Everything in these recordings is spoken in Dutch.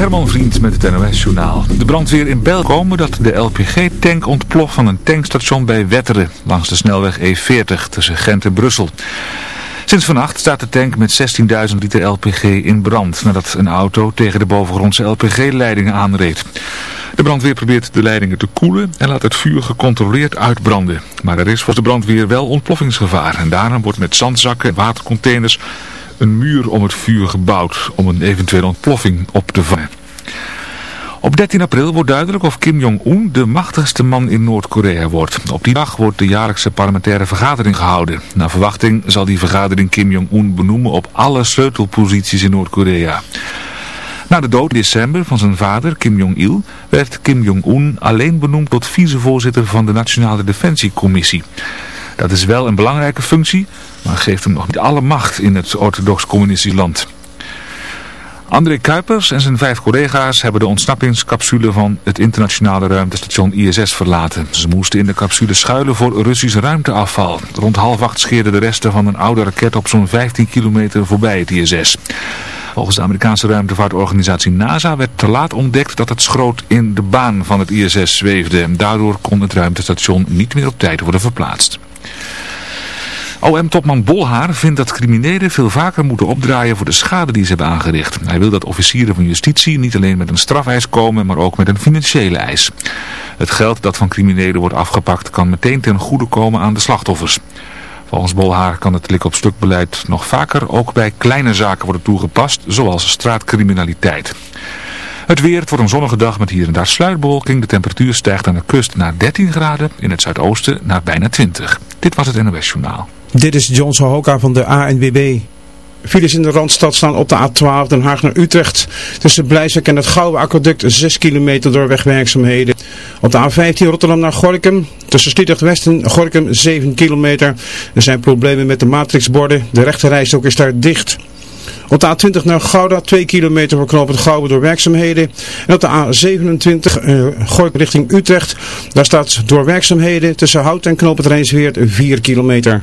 Herman Vriend met het NOS-journaal. De brandweer in Bel komen dat de LPG-tank ontploft van een tankstation bij Wetteren, langs de snelweg E40 tussen Gent en Brussel. Sinds vannacht staat de tank met 16.000 liter LPG in brand, nadat een auto tegen de bovengrondse LPG-leidingen aanreed. De brandweer probeert de leidingen te koelen en laat het vuur gecontroleerd uitbranden. Maar er is voor de brandweer wel ontploffingsgevaar en daarom wordt met zandzakken en watercontainers een muur om het vuur gebouwd om een eventuele ontploffing op te vangen. Op 13 april wordt duidelijk of Kim Jong-un de machtigste man in Noord-Korea wordt. Op die dag wordt de jaarlijkse parlementaire vergadering gehouden. Naar verwachting zal die vergadering Kim Jong-un benoemen op alle sleutelposities in Noord-Korea. Na de dood in december van zijn vader Kim Jong-il werd Kim Jong-un alleen benoemd tot vicevoorzitter van de Nationale Defensiecommissie. Dat is wel een belangrijke functie, maar geeft hem nog niet alle macht in het orthodox-communistische land. André Kuipers en zijn vijf collega's hebben de ontsnappingscapsule van het internationale ruimtestation ISS verlaten. Ze moesten in de capsule schuilen voor Russisch ruimteafval. Rond half acht scheerden de resten van een oude raket op zo'n 15 kilometer voorbij het ISS. Volgens de Amerikaanse ruimtevaartorganisatie NASA werd te laat ontdekt dat het schroot in de baan van het ISS zweefde. Daardoor kon het ruimtestation niet meer op tijd worden verplaatst. OM-topman Bolhaar vindt dat criminelen veel vaker moeten opdraaien voor de schade die ze hebben aangericht. Hij wil dat officieren van justitie niet alleen met een strafeis komen, maar ook met een financiële eis. Het geld dat van criminelen wordt afgepakt kan meteen ten goede komen aan de slachtoffers. Volgens Bolhaar kan het lik-op-stuk beleid nog vaker ook bij kleine zaken worden toegepast, zoals straatcriminaliteit. Het weer, het wordt een zonnige dag met hier en daar sluitbewolking. De temperatuur stijgt aan de kust naar 13 graden, in het zuidoosten naar bijna 20. Dit was het NOS Journaal. Dit is John Sohoka van de ANWB. Files in de Randstad staan op de A12 Den Haag naar Utrecht. Tussen Blijswijk en het Gouden Aquaduct 6 kilometer door wegwerkzaamheden. Op de A15 Rotterdam naar Gorkum. Tussen Sliedrecht West en Gorkum 7 kilometer. Er zijn problemen met de matrixborden. De rechterrijstok is daar dicht. Op de A20 naar Gouda 2 kilometer voor knooppunt door werkzaamheden. En op de A27 uh, Gorkum richting Utrecht. Daar staat door werkzaamheden tussen Hout en knooppunt Rijnsweert 4 kilometer.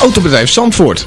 Autobedrijf Zandvoort.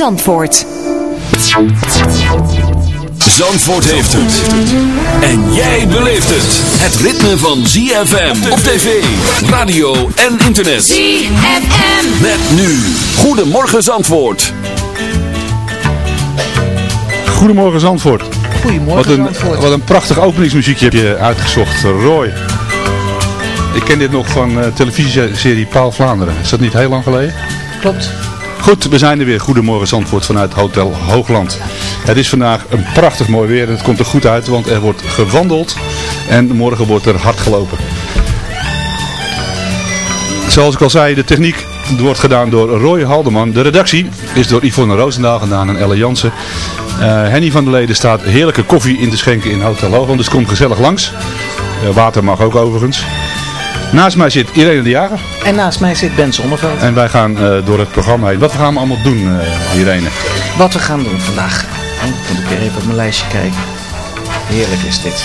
Zandvoort. Zandvoort heeft het. En jij beleeft het. Het ritme van ZFM op tv, radio en internet. ZFM. Met nu. Goedemorgen Zandvoort. Goedemorgen Zandvoort. Goedemorgen Wat een, Zandvoort. wat een prachtig openingsmuziekje heb je uitgezocht, Roy. Ik ken dit nog van de televisieserie Paal Vlaanderen. Is dat niet heel lang geleden? Klopt. Goed, we zijn er weer. Goedemorgen Zandvoort vanuit Hotel Hoogland. Het is vandaag een prachtig mooi weer het komt er goed uit, want er wordt gewandeld en morgen wordt er hard gelopen. Zoals ik al zei, de techniek wordt gedaan door Roy Haldeman. De redactie is door Yvonne Roosendaal gedaan en Elle Jansen. Eh, Henny van der Leden staat heerlijke koffie in te schenken in Hotel Hoogland, dus kom gezellig langs. Eh, water mag ook overigens. Naast mij zit Irene de Jager En naast mij zit Ben Zonneveld. en wij gaan eh, door het programma heen. Wat gaan we allemaal doen, eh, Irene? Wat we gaan doen vandaag. Moet ik weer even op mijn lijstje kijken. Heerlijk is dit.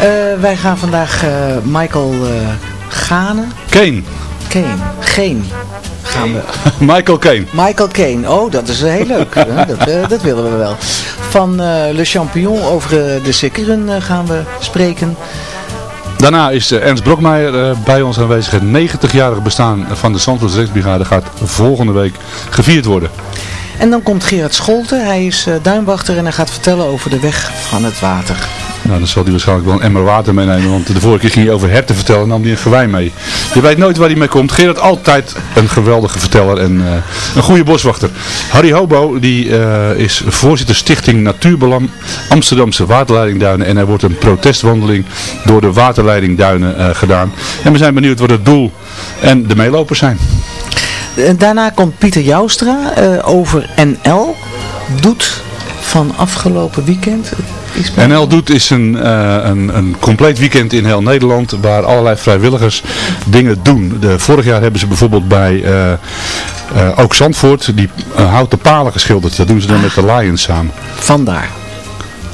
Eh, wij gaan vandaag Michael Gane. Kane. Kane. Geen. Gaan we. Michael Kane. Michael Kane. Oh, dat is heel leuk. dat, dat, willen we wel. Van Le Champignon over de Sikkeren gaan we spreken. Daarna is Ernst Brokmeijer bij ons aanwezig. Het 90-jarige bestaan van de Zandvoorts Rechtsbrigade gaat volgende week gevierd worden. En dan komt Gerard Scholten. Hij is duinwachter en hij gaat vertellen over de weg van het water. Nou, dan zal hij waarschijnlijk wel een emmer water meenemen, want de vorige keer ging hij over herten vertellen en nam hij een gewei mee. Je weet nooit waar hij mee komt. Gerard altijd een geweldige verteller en uh, een goede boswachter. Harry Hobo, die uh, is voorzitter stichting Natuurbelang Amsterdamse Waterleidingduinen en er wordt een protestwandeling door de waterleidingduinen uh, gedaan. En we zijn benieuwd wat het doel en de meelopers zijn. Daarna komt Pieter Joustra over NL. Doet van afgelopen weekend. NL Doet is een, uh, een, een compleet weekend in heel Nederland waar allerlei vrijwilligers dingen doen. De, vorig jaar hebben ze bijvoorbeeld bij uh, uh, ook Zandvoort die houten palen geschilderd. Dat doen ze dan met de Lions samen. Vandaar.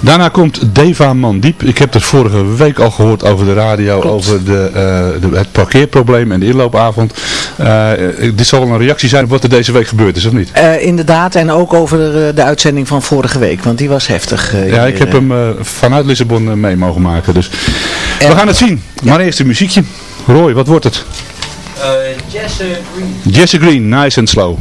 Daarna komt Deva Mandiep. Ik heb het vorige week al gehoord over de radio, over de, uh, de, het parkeerprobleem en de inloopavond. Uh, dit zal een reactie zijn op wat er deze week gebeurd is, of niet? Uh, inderdaad, en ook over de, de, uitzending van vorige week, want die was heftig. ja, ik heb hem vanuit Lissabon mee mogen maken, dus we gaan het zien. Maar eerst een muziekje. Roy, wat wordt het? Jesse Green. Jesse Green, nice and slow.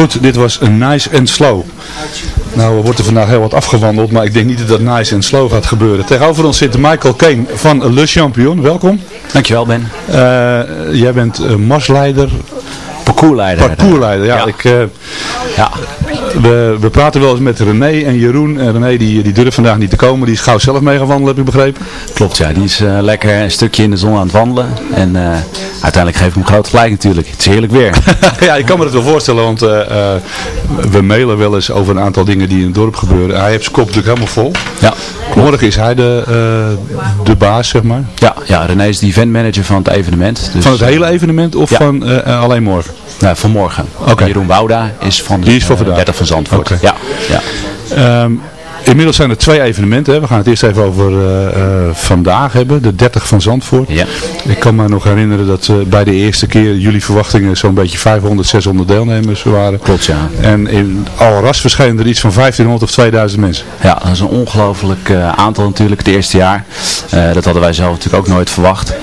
Goed, dit was een nice and slow. Nou, we worden vandaag heel wat afgewandeld, maar ik denk niet dat dat nice en slow gaat gebeuren. Tegenover ons zit Michael Kane van Le Champion. Welkom. Dankjewel, Ben. Uh, jij bent uh, marsleider. Parcoursleider. Parcoursleider, ja. ja. Ik, uh, ja. We, we praten wel eens met René en Jeroen. En René die, die durft vandaag niet te komen. Die is gauw zelf mee gaan wandelen, heb ik begrepen. Klopt, ja. Die is eh, lekker een stukje in de zon aan het wandelen. En eh, uiteindelijk geef ik hem groot gelijk natuurlijk. Het is heerlijk weer. ja, ik kan me dat wel voorstellen, want eh, we mailen wel eens over een aantal dingen die in het dorp gebeuren. Hij heeft zijn kop natuurlijk helemaal vol. Ja, Morgen is hij de, de baas, zeg maar. ja, ja, René is de eventmanager van het evenement. Dus, Van het hele evenement of Ja. van alleen morgen? Nou, van morgen. Oké. Jeroen Wouda is van de Die is voor vandaag. 30 van Zandvoort. Oké. Ja, ja. Ehm, inmiddels zijn er twee evenementen. Hè. We gaan het eerst even over eh, eh, vandaag hebben. De 30 van Zandvoort. Ja. Ik kan me nog herinneren dat eh, bij de eerste keer jullie verwachtingen zo'n beetje 500, 600 deelnemers waren. Klopt, ja. En in al ras verschenen er iets van 1500 of 2000 mensen. Ja, dat is een ongelooflijk aantal natuurlijk het eerste jaar. Dat hadden wij zelf natuurlijk ook nooit verwacht.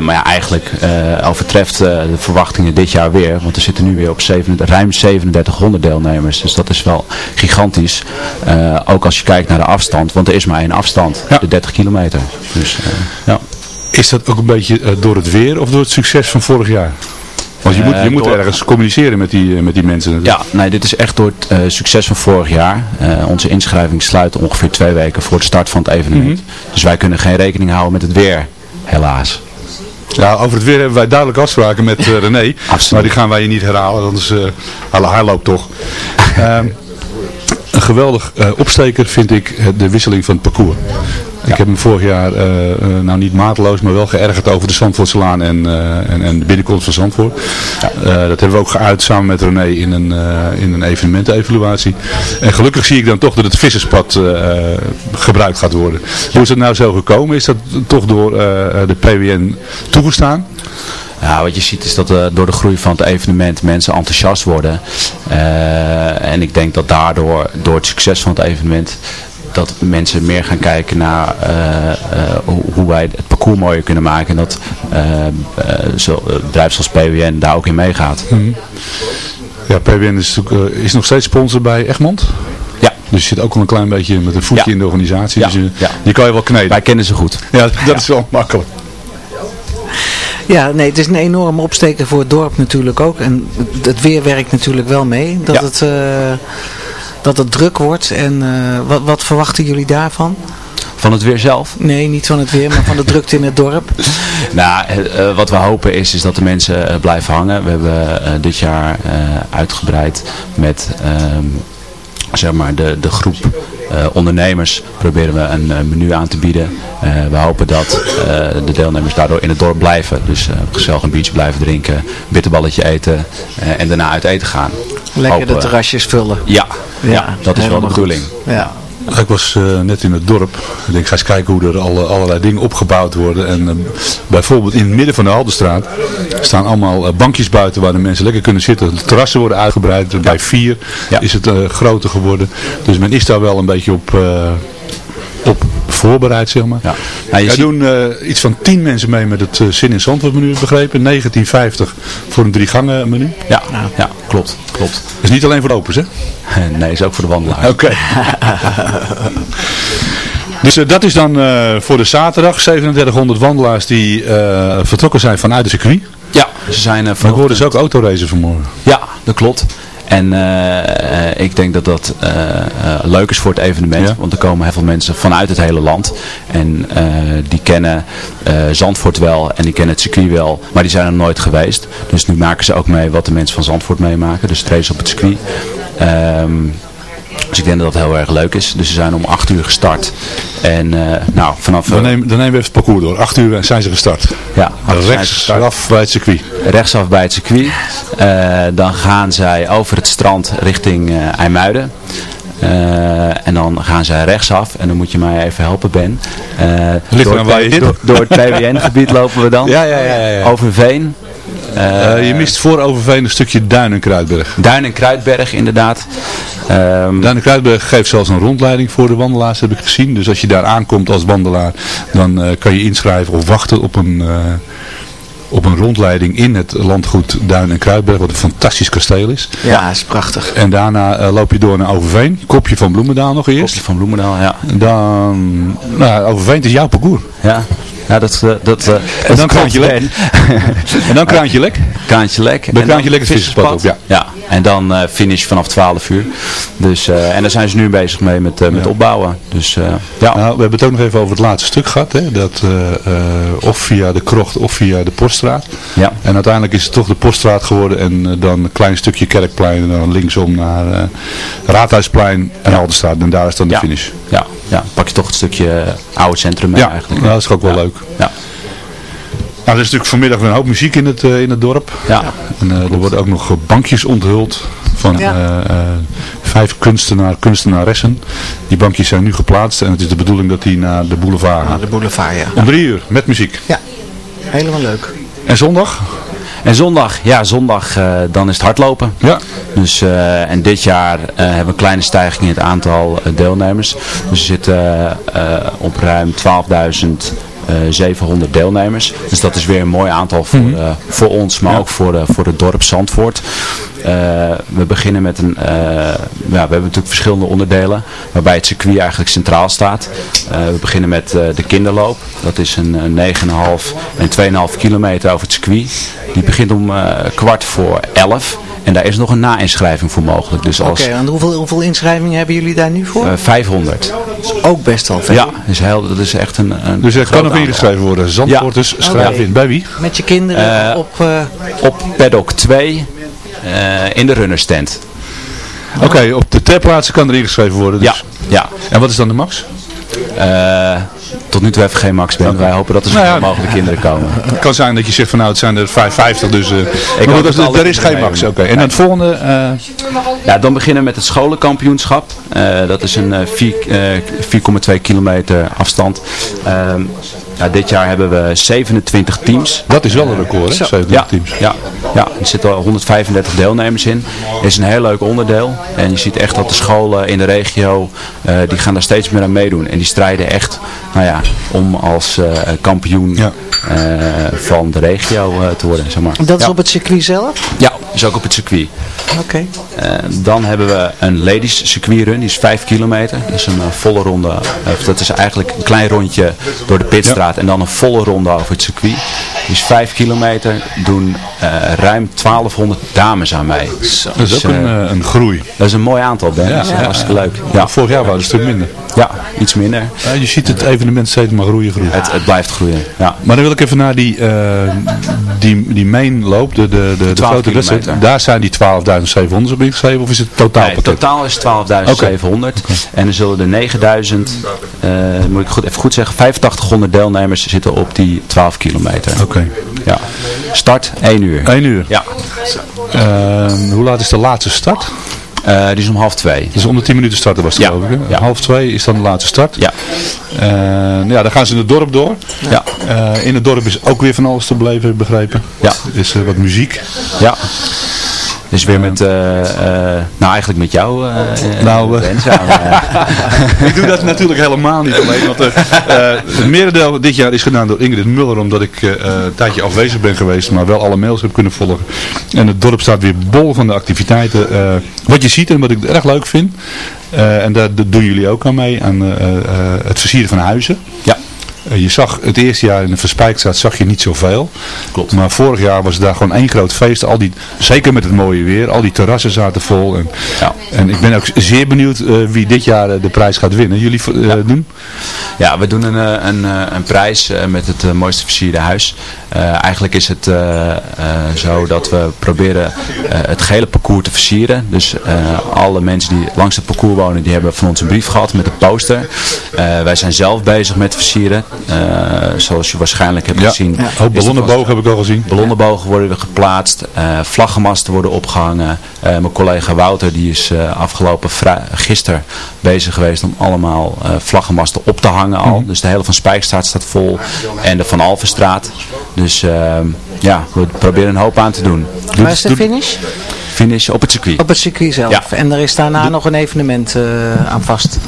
Maar ja, eigenlijk eh, overtreft de verwachtingen dit jaar weer. Want er zitten nu weer op 37, ruim 3700 deelnemers. Dus dat is wel gigantisch. Eh, ook als je kijkt naar de afstand. Want er is maar één afstand. Ja. De 30 kilometer. Dus eh, ja. Is dat ook een beetje eh, door het weer of door het succes van vorig jaar? Want je Eh, moet, je moet door- ergens communiceren met die, eh, met die mensen. Ja, nee, dit is echt door het eh, succes van vorig jaar. Eh, onze inschrijving sluit ongeveer twee weken voor de start van het evenement. Dus wij kunnen geen rekening houden met het weer, helaas. Ja, over het weer hebben wij duidelijk afspraken met eh, René. Maar die gaan wij je niet herhalen, anders uh, hij, loopt toch. Ehm, geweldig eh, opsteker vind ik eh, de wisseling van het parcours. Ik heb hem vorig jaar, eh, nou niet mateloos, maar wel geërgerd over de Zandvoortselaan en, en, en de binnenkomst van Zandvoort. Dat hebben we ook geuit samen met René in een, in een evenementenevaluatie. En gelukkig zie ik dan toch dat het visserspad gebruikt gaat worden. Hoe is dat nou zo gekomen? Is dat toch door de PWN toegestaan? Ja, wat je ziet is dat uh, door de groei van het evenement mensen enthousiast worden. Uh, en ik denk dat daardoor, door het succes van het evenement, dat mensen meer gaan kijken naar uh, hoe, hoe, wij het parcours mooier kunnen maken. En dat zo, bedrijven zoals PWN daar ook in meegaat. Mm -hmm. Ja, PWN is, is nog steeds sponsor bij Egmond. Ja. Dus je zit ook al een klein beetje met een voetje ja. in de organisatie. Ja. Dus je, ja. die kan je wel kneden. Wij kennen ze goed. Ja, dat is wel makkelijk. Ja, nee, het is een enorme opsteker voor het dorp natuurlijk ook. En het weer werkt natuurlijk wel mee. Dat, ja. het, uh, dat het druk wordt. En uh, wat, wat verwachten jullie daarvan? Van het weer zelf? Nee, niet van het weer, maar van de drukte in het dorp. nou, uh, wat we hopen is, is dat de mensen blijven hangen. We hebben dit jaar uitgebreid met zeg maar de, de groep ondernemers proberen we een uh, menu aan te bieden. Uh, we hopen dat de deelnemers daardoor in het dorp blijven. Dus gezellig een biertje blijven drinken, bitterballetje eten en daarna uit eten gaan. Lekker hopen, de terrasjes vullen. Ja, ja, ja dat is wel de bedoeling. Ja. Ik was uh, net in het dorp. Ik denk, ga eens kijken hoe er alle, allerlei dingen opgebouwd worden. En uh, bijvoorbeeld in het midden van de Haldenstraat staan allemaal uh, bankjes buiten waar de mensen lekker kunnen zitten. De terrassen worden uitgebreid. Bij vier ja. is het groter geworden. Dus men is daar wel een beetje op, op voorbereid, zeg maar. Ja. Nou, Wij ziet... doen iets van tien mensen mee met het Zin in Zandvoort menu, begrepen. 1950 voor een drie gangen menu. Ja, ja, klopt. klopt. Is niet alleen voor de opens, hè? Nee, is ook voor de wandelaars. Oké. Okay. dus uh, dat is dan uh, voor de zaterdag 3700 wandelaars die uh, vertrokken zijn vanuit het circuit. Ja, ze zijn... Uh, ik hoorde ze ook autoracen vanmorgen. Ja, dat klopt. En uh, ik denk dat dat uh, uh, leuk is voor het evenement. Ja. Want er komen heel veel mensen vanuit het hele land. En die kennen Zandvoort wel. En die kennen het circuit wel. Maar die zijn er nooit geweest. Dus nu maken ze ook mee wat de mensen van Zandvoort meemaken. Dus race op het circuit. Um, dus ik denk dat dat heel erg leuk is. Dus ze zijn om 8 uur gestart. En uh, nou, vanaf... Dan nemen, dan nemen we even het parcours door. 8 uur zijn ze gestart. Ja. Rechtsaf bij het circuit. Rechtsaf bij het circuit. Uh, dan gaan zij over het strand richting uh, IJmuiden. Uh, en dan gaan zij rechtsaf. En dan moet je mij even helpen, Ben. Uh, door, het, door, door, het PWN-gebied lopen we dan. Ja, ja. ja, ja. Over Veen. Uh, je mist voor Overveen een stukje Duin en Kruidberg. Duin en Kruidberg, inderdaad. Um, Duin en Kruidberg geeft zelfs een rondleiding voor de wandelaars, heb ik gezien. Dus als je daar aankomt als wandelaar, dan uh, kan je inschrijven of wachten op een, uh, op een rondleiding in het landgoed Duin en Kruidberg, wat een fantastisch kasteel is. Ja, is prachtig. En daarna loop je door naar Overveen. Kopje van Bloemendaal nog eerst. Kopje van Bloemendaal, ja. Dan, nou, Overveen, het is jouw parcours. Ja. Ja, dat, uh, dat, uh, en dan kraantje lek. en dan kraantje lek. Kraantje lek. Bij kraantje lek het visserspad op, ja. Ja, En dan eh, finish vanaf 12 uur. Dus, eh, en daar zijn ze nu bezig mee met, eh, met opbouwen. Dus ja. Nou, we hebben het ook nog even over het laatste stuk gehad. Hè? Dat, of via de krocht of via de poststraat. Ja. En uiteindelijk is het toch de poststraat geworden. En dan een klein stukje kerkplein. En dan linksom naar Raadhuisplein en Aldenstraat. En daar is dan de Ja. finish. Ja, ja, pak je toch het stukje oude centrum mee Ja, eigenlijk. nou, dat is ook wel Ja. leuk. Ja. Nou, er is natuurlijk vanmiddag weer een hoop muziek in het, eh, in het dorp. Ja. En eh, er worden ook nog eh, bankjes onthuld van Ja. eh, eh, vijf kunstenaar, kunstenaressen. Die bankjes zijn nu geplaatst en het is de bedoeling dat die naar de boulevard gaan. de boulevard, ja. Om drie uur, met muziek. Helemaal leuk. En zondag? En zondag, ja, zondag eh, dan is het hardlopen. Ja. Dus, eh, en dit jaar eh, hebben we een kleine stijging in het aantal deelnemers. Dus we zitten op ruim 12.000 eh, 700 deelnemers. Dus dat is weer een mooi aantal voor, Mhm. eh, voor ons, maar ook voor, de, voor het dorp Zandvoort. Eh, we beginnen met een, eh, ja, we hebben natuurlijk verschillende onderdelen, waarbij het circuit eigenlijk centraal staat. Eh, we beginnen met eh, de kinderloop. Dat is een, een 9,5 en 2,5 kilometer over het circuit. Die begint om eh, kwart voor 11. En daar is nog een na-inschrijving voor mogelijk. Dus Oké, als en hoeveel, hoeveel inschrijvingen hebben jullie daar nu voor? eh, 500. ook best wel veel. Ja, is heel, dat is echt een, een Dus er kan nog ingeschreven worden. Zandvoorters, Ja. schrijf Oké. in. Bij wie? Met je kinderen Eh, op... eh, Op paddock 2 eh, in de runnerstand. Oké, op de ter plaatse kan er ingeschreven worden. Dus. Ja, ja. En wat is dan de max? Tot nu toe even geen max ben. Wij hopen dat er Nou zoveel ja. mogelijk kinderen komen. Het kan zijn dat je zegt van nou het zijn er 550, dus... eh maar goed, dat er, is geen max. Oké, en dan het volgende... eh, Ja, dan beginnen we met het scholenkampioenschap. Eh, dat is een eh, vier- eh, 4,2 kilometer afstand. Ehm, ja, dit jaar hebben we 27 teams. dat is wel een record, hè? 27 Ja, teams. ja, ja, er zitten al 135 deelnemers in. Het is een heel leuk onderdeel. En je ziet echt dat de scholen in de regio, die gaan daar steeds meer aan meedoen. En die strijden echt nou ja, om als eh, kampioen Ja. eh, van de regio eh, te worden. Zeg maar. dat is op het circuit zelf? Ja, is ook op het circuit. Oké. Eh, dan hebben we een ladies circuitrun, die is 5 kilometer. Dat is een eh, volle ronde, eh, of dat is eigenlijk een klein rondje door de pitstraat en dan een volle ronde over het circuit. Die is 5 kilometer, doen eh, ruim 1200 dames aan mee. Dat is Dus, ook een, een groei. dat is een mooi aantal, Ben. dat is Ja. hartstikke leuk. Ja, Vorig jaar was het een stuk minder. ja iets minder. Ja, je ziet het evenement steeds maar groeien, groeien. Het, het blijft groeien. Ja. Maar dan wil ik even naar die, eh die, die main loop, de, de, de, de 12 grote wedstrijd. Daar zijn die 12.700 op ingeschreven of is het totaal Nee, totaal is 12.700 en er zullen er 9000, eh, moet ik goed, even goed zeggen, 8500 deelnemers zitten op die 12 kilometer. Oké. Ja. Start 1 uur. 1 uur. Ja, Eh, hoe laat is de laatste start? Eh, die is om half 2. Dus onder 10 minuten starten was het Ja. geloof ik. Hè? Ja. Half 2 is dan de laatste start. Ja. Eh, ja, dan gaan ze in het dorp door. Ja. Eh, in het dorp is ook weer van alles te beleven, begrepen. Ja. Er is wat muziek. Ja. Dus weer met, eh, eh, nou eigenlijk met jou, eh, Nou, ik doe dat natuurlijk helemaal niet alleen. Want het merendeel dit jaar is gedaan door Ingrid Muller. Omdat ik een tijdje afwezig ben geweest. Maar wel alle mails heb kunnen volgen. En het dorp staat weer bol van de activiteiten. wat je ziet en wat ik erg leuk vind. en daar doen jullie ook aan mee. Aan het versieren van huizen. Ja. Eh, Je zag het eerste jaar in de Verspijkstraat zag je niet zoveel. Klopt. Maar vorig jaar was daar gewoon één groot feest. Al die, zeker met het mooie weer. Al die terrassen zaten vol. En, Ja. en ik ben ook zeer benieuwd eh, wie dit jaar eh, de prijs gaat winnen. Jullie doen? Ja, we doen een, een, een prijs met het mooiste versierde huis. Eigenlijk is het zo dat we proberen het gehele parcours te versieren. Dus alle mensen die langs het parcours wonen, die hebben van ons een brief gehad met een poster. Wij zijn zelf bezig met versieren. Eh, zoals je waarschijnlijk hebt Ja. gezien. Er ballonnenboog heb ik al gezien. Ballonnenbogen worden weer geplaatst, eh, vlaggenmasten worden opgehangen. Eh, mijn collega Wouter die is eh, afgelopen gisteren bezig geweest om allemaal eh, vlaggenmasten op te hangen al. Dus de hele Van Spijkstraat staat vol en de Van Alvenstraat. Dus ehm, ja, we proberen een hoop aan te doen. Doe- Waar is de finish? Finish op het circuit. Op het circuit zelf. Ja. En er is daarna nog een evenement eh, aan vast.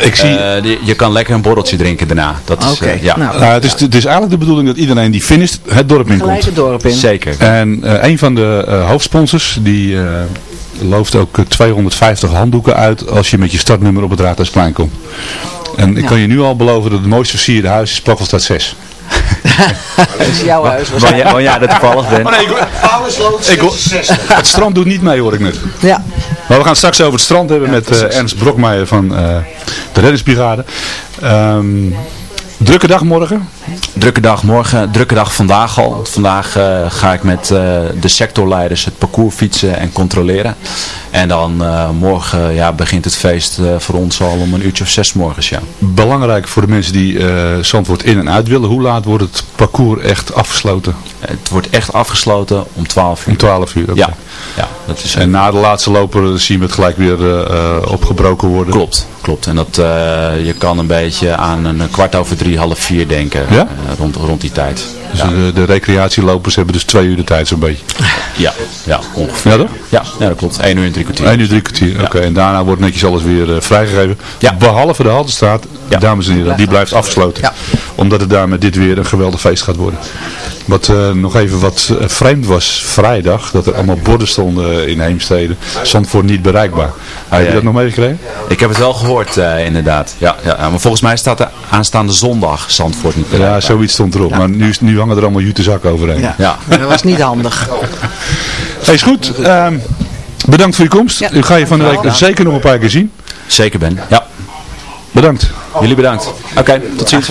Ik zie, Eh, die- je kan lekker een borreltje drinken daarna. Dat is, eh, ja. nou. nou, het, is, het is eigenlijk de bedoeling dat iedereen die finisht het dorp Gelijk inkomt. het dorp in. Zeker. En eh, een van de eh, hoofdsponsors die eh, looft ook eh, 250 handdoeken uit als je met je startnummer op het Raadhuisplein komt. En ik Ja. kan je nu al beloven dat het mooiste versierde huis is Plaggelstad 6. Dat is jouw huis Waar jij, waar jij er toevallig bent. Oh nee, ik, ik, hoor- het strand doet niet mee hoor ik net. Ja. Maar we gaan straks over het strand hebben met eh, Ernst Brokmeijer van eh, de reddingsbrigade. Ehm, drukke dag morgen. Drukke dag morgen, drukke dag vandaag al. Vandaag eh, ga ik met eh, de sectorleiders het parcours fietsen en controleren. En dan eh, morgen ja, begint het feest voor ons al om een uurtje of zes morgens. Ja. Belangrijk voor de mensen die Zandvoort in en uit willen. Hoe laat wordt het parcours echt afgesloten? Het wordt echt afgesloten om 12 uur. Om 12 uur. Ja, ja, dat is En na de laatste loper zien we het gelijk weer eh, eh, opgebroken worden. Klopt, klopt. En dat, eh, je kan een beetje aan een kwart over drie, half vier denken. Ja? rond, rond die tijd. Dus ja. de, de recreatielopers hebben dus twee uur de tijd zo'n beetje. ja, ja, ongeveer. Ja toch? Ja, ja, dat klopt. 1 uur en drie kwartier. 1 uur drie kwartier. Oké, en daarna wordt netjes alles weer eh, vrijgegeven. Ja. Behalve de Haltestraat, Ja. dames en heren, die blijft afgesloten. Ja. Omdat het daar met dit weer een geweldig feest gaat worden. Wat eh, nog even wat eh, vreemd was vrijdag, dat er allemaal borden stonden in Heemstede. Zandvoort niet bereikbaar. Heb je ja. dat nog meegekregen? Ik heb het wel gehoord, eh, inderdaad. Ja, ja, ja, maar volgens mij staat er aanstaande zondag Zandvoort niet Ja, bereikbaar. zoiets stond erop. Maar nu, nu hangen er allemaal jute zakken overheen. Ja. Ja. Dat was niet handig. Hey, is goed. Ehm, bedankt voor je komst. Ja, U ga je van de week zeker nog een paar keer zien. Zeker ben. Ja, Bedankt. jullie bedankt. Oké, tot ziens.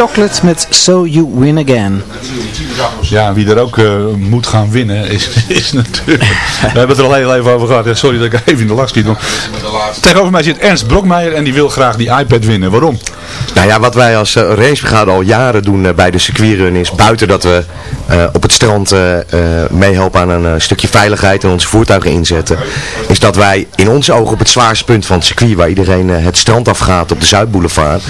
Chocolate met So You Win Again. Ja, wie er ook eh, moet gaan winnen is, is natuurlijk... We hebben het er al heel even over gehad. Sorry dat ik even in de lach schiet. Tegenover mij zit Ernst Brokmeijer en die wil graag die iPad winnen. Waarom? Nou ja, wat wij als uh, racebrigade al jaren doen eh, bij de circuitrun is, buiten dat we op het strand eh, eh, meehelpen aan een eh, stukje veiligheid en onze voertuigen inzetten, is dat wij in onze ogen op het zwaarste punt van het circuit, waar iedereen eh, het strand afgaat op de Zuidboulevard,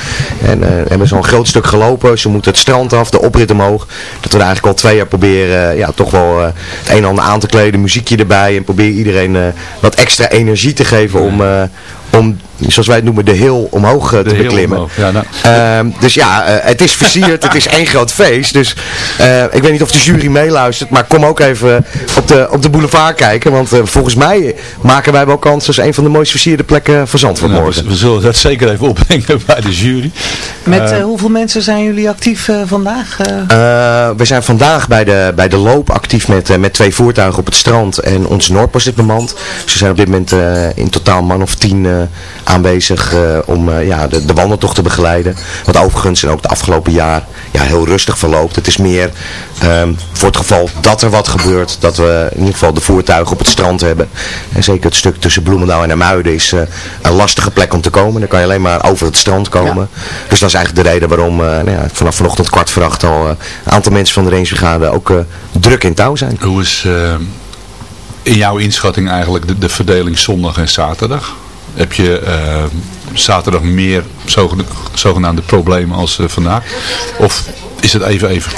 en eh, hebben zo'n groot stuk gelopen, ze moeten het strand af, de oprit omhoog, dat we er eigenlijk al twee jaar proberen, ja, toch wel eh, het een en ander aan te kleden, muziekje erbij, en proberen iedereen eh, wat extra energie te geven om, eh, om zoals wij het noemen, de hill omhoog eh, te heel beklimmen. omhoog, ja, nou. Ehm, dus ja, eh, het is versierd, het is één groot feest. Dus eh, ik weet niet of de jury meeluistert, maar kom ook even op de, op de boulevard kijken. Want volgens mij maken wij wel kans als een van de mooist versierde plekken van Zandvoort Nou, morgen. we, zullen dat zeker even opbrengen bij de jury. Met hoeveel mensen zijn jullie actief vandaag? We zijn vandaag bij de, bij de loop actief met, met twee voertuigen op het strand en onze Noordpost is bemand. Ze zijn op dit moment eh, in totaal man of tien aanwezig eh, om eh, ja, de, de wandeltocht te begeleiden. Wat overigens en ook het afgelopen jaar ja, heel rustig verloopt. Het is meer ehm, voor het geval dat er wat gebeurt, dat we in ieder geval de voertuigen op het strand hebben. En zeker het stuk tussen Bloemendaal en Muiden is eh, een lastige plek om te komen. Dan kan je alleen maar over het strand komen. Dus dat is eigenlijk de reden waarom eh, nou ja, vanaf vanochtend kwart voor acht al eh, een aantal mensen van de Rangebrigade ook eh, druk in touw zijn. Hoe is eh, in jouw inschatting eigenlijk de, de verdeling zondag en zaterdag? Heb je eh, zaterdag meer zogen- zogenaamde problemen als eh, vandaag? Of is het even even?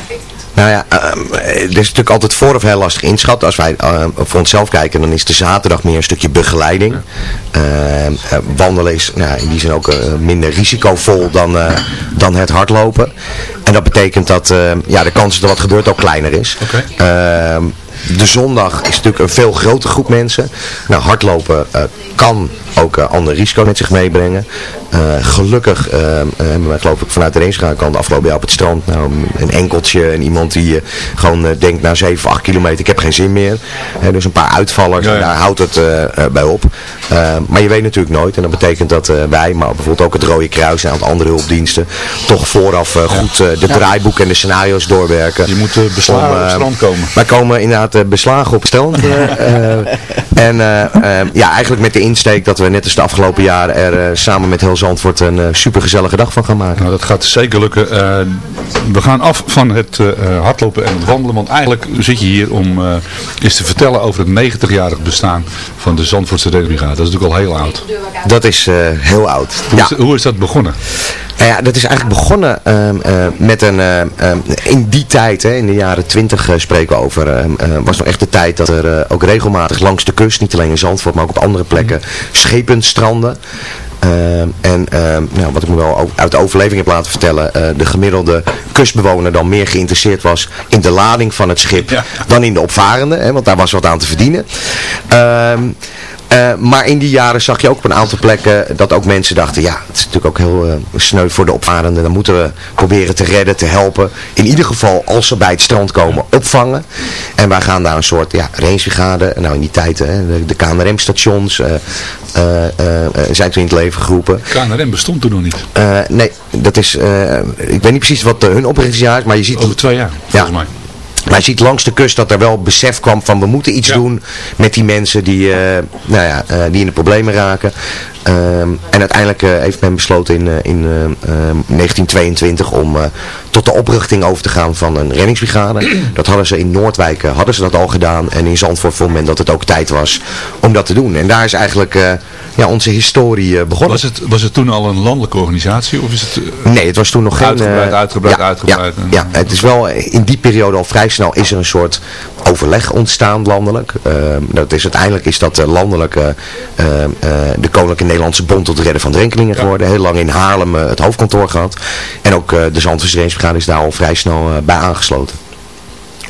Nou ja, ehm, er is natuurlijk altijd vooraf heel lastig inschatten. Als wij voor onszelf kijken, dan is de zaterdag meer een stukje begeleiding. Eh, wandelen is nou, in die zin ook eh, minder risicovol dan, eh, dan het hardlopen. En dat betekent dat ja, de kans dat er wat gebeurt ook kleiner is. De zondag is natuurlijk een veel grotere groep mensen. Nou, hardlopen eh, kan ook eh, ander risico met zich meebrengen. Eh, gelukkig eh, eh, hebben wij geloof ik vanuit de de afgelopen jaar op het strand nou, een enkeltje en iemand die eh, gewoon eh, denkt na 7, 8 kilometer ik heb geen zin meer. Hè, dus een paar uitvallers en daar houdt het eh, eh, bij op. Eh, maar je weet natuurlijk nooit en dat betekent dat eh, wij, maar bijvoorbeeld ook het Rode Kruis en een aantal andere hulpdiensten toch vooraf eh, goed eh, de Ja. draaiboeken en de scenario's doorwerken. Je moet eh, beslagen Om, op het eh, strand komen. wij komen inderdaad eh, beslagen op het strand. eh, eh, en eh, eh, ja, eigenlijk met de insteek dat we net als de afgelopen jaren er eh, samen met heel Zandvoort een eh, supergezellige dag van gaan maken. Nou, dat gaat zeker lukken. Eh, we gaan af van het eh, hardlopen en het wandelen. Want eigenlijk zit je hier om eens te vertellen over het 90-jarig bestaan van de Zandvoortse Redbrigade. Dat is natuurlijk al heel oud. Dat is heel oud. Hoe, Ja. is, hoe is dat begonnen? Nou ja, dat is eigenlijk begonnen ehm, eh, met een, ehm, in die tijd, hè, in de jaren twintig spreken we over, ehm, eh, was nog echt de tijd dat er ook regelmatig langs de kust, niet alleen in Zandvoort, maar ook op andere plekken, schepen stranden. Ehm, en ehm, nou, wat ik me wel uit de overleving heb laten vertellen, eh, de gemiddelde kustbewoner dan meer geïnteresseerd was in de lading van het schip dan in de opvarende, hè, want daar was wat aan te verdienen. Eh, maar in die jaren zag je ook op een aantal plekken dat ook mensen dachten, ja, het is natuurlijk ook heel eh, sneu voor de opvarenden. Dan moeten we proberen te redden, te helpen. In ieder geval, als ze bij het strand komen, opvangen. En wij gaan daar een soort ja, nou in die tijd, hè, de, de KNRM-stations eh, zijn toen in het leven geroepen. KNRM bestond toen nog niet. Nee, dat is, ik weet niet precies wat hun oprichtingsjaar is, maar je ziet... Over twee jaar, volgens mij. Maar je ziet langs de kust dat er wel besef kwam van we moeten iets doen met die mensen die, eh, nou ja, eh, die in de problemen raken. Ehm, en uiteindelijk eh, heeft men besloten in, in eh, ehm, 1922 om tot de oprichting over te gaan van een reddingsbrigade. Dat hadden ze in Noordwijk hadden ze dat al gedaan. En in Zandvoort vond men dat het ook tijd was om dat te doen. En daar is eigenlijk ja, onze historie begonnen. Was het, was het toen al een landelijke organisatie? Of is het Nee, het was toen nog geen... Uitgebreid, eh, uitgebreid, ja, uitgebreid. Ja, ja, het is wel in die periode al vrij snel snel is er een soort overleg ontstaan landelijk. Eh, dat is, uiteindelijk is dat eh, landelijk eh, eh, eh, de Koninklijke Nederlandse Bond tot redden van drenkelingen geworden. Heel lang in Haarlem het hoofdkantoor gehad. En ook de Zandvoortsvereniging is daar al vrij snel bij aangesloten.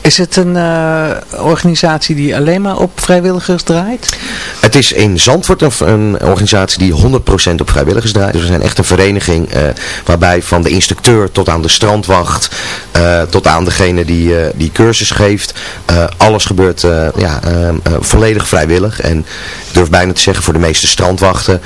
Is het een eh, organisatie die alleen maar op vrijwilligers draait? Het is in Zandvoort een, een organisatie die 100% op vrijwilligers draait. Dus we zijn echt een vereniging eh, waarbij van de instructeur tot aan de strandwacht, eh, tot aan degene die, die cursus geeft, alles gebeurt ja, volledig vrijwillig. En ik durf bijna te zeggen voor de meeste strandwachten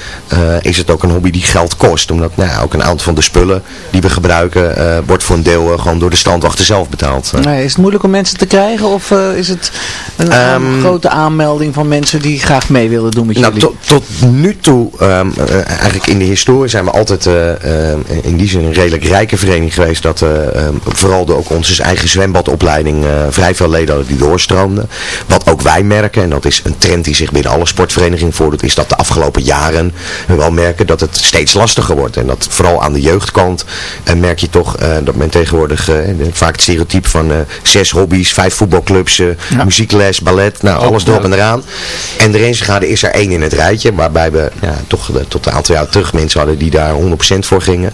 is het ook een hobby die geld kost. Omdat nou, ja, ook een aantal van de spullen die we gebruiken wordt voor een deel gewoon door de strandwachten zelf betaald. Nee, is het moeilijk om mensen te krijgen of eh, is het een Ehm, grote aanmelding van mensen die graag mee willen doen met Nou, jullie? tot, tot nu toe, ehm, eh, eigenlijk in de historie zijn we altijd eh, in die zin een redelijk rijke vereniging geweest. Dat eh, ehm, vooral door ook onze eigen zwembadopleiding vrij veel leden hadden die doorstroomden. Wat ook wij merken, en dat is een trend die zich binnen alle sportverenigingen voordoet, is dat de afgelopen jaren we wel merken dat het steeds lastiger wordt. En dat vooral aan de jeugdkant merk je toch dat men tegenwoordig vaak het stereotype van zes hobby's, vijf voetbalclubs, eh, muziekles, ballet, nou alles erop en eraan. En de Rensegade is er één in het rijtje, waarbij we ja, toch eh, tot een aantal jaar terug mensen hadden die daar 100% voor gingen.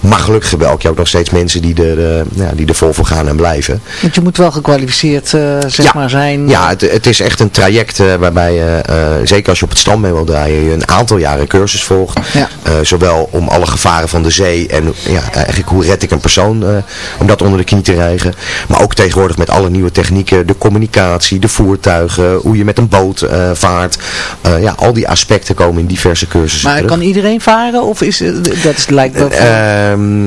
Maar gelukkig elk jaar ook nog steeds mensen die er, eh, ja, die er vol voor gaan en blijven. Want je moet wel gekwalificeerd eh, zeg Ja. maar zijn. Ja, het, het is echt een traject eh, waarbij je, zeker als je op het strand mee wil draaien, je een aantal jaren cursus volgt. Ja. Zowel om alle gevaren van de zee en ja, eigenlijk hoe red ik een persoon om dat onder de knie te krijgen. Maar ook tegenwoordig met alle nieuwe technieken, de communicatie, de voertuigen, hoe je met een boot vaart. Ja, al die aspecten komen in diverse cursussen Maar terug. kan iedereen varen of is dat is, lijkt wel... Ehm,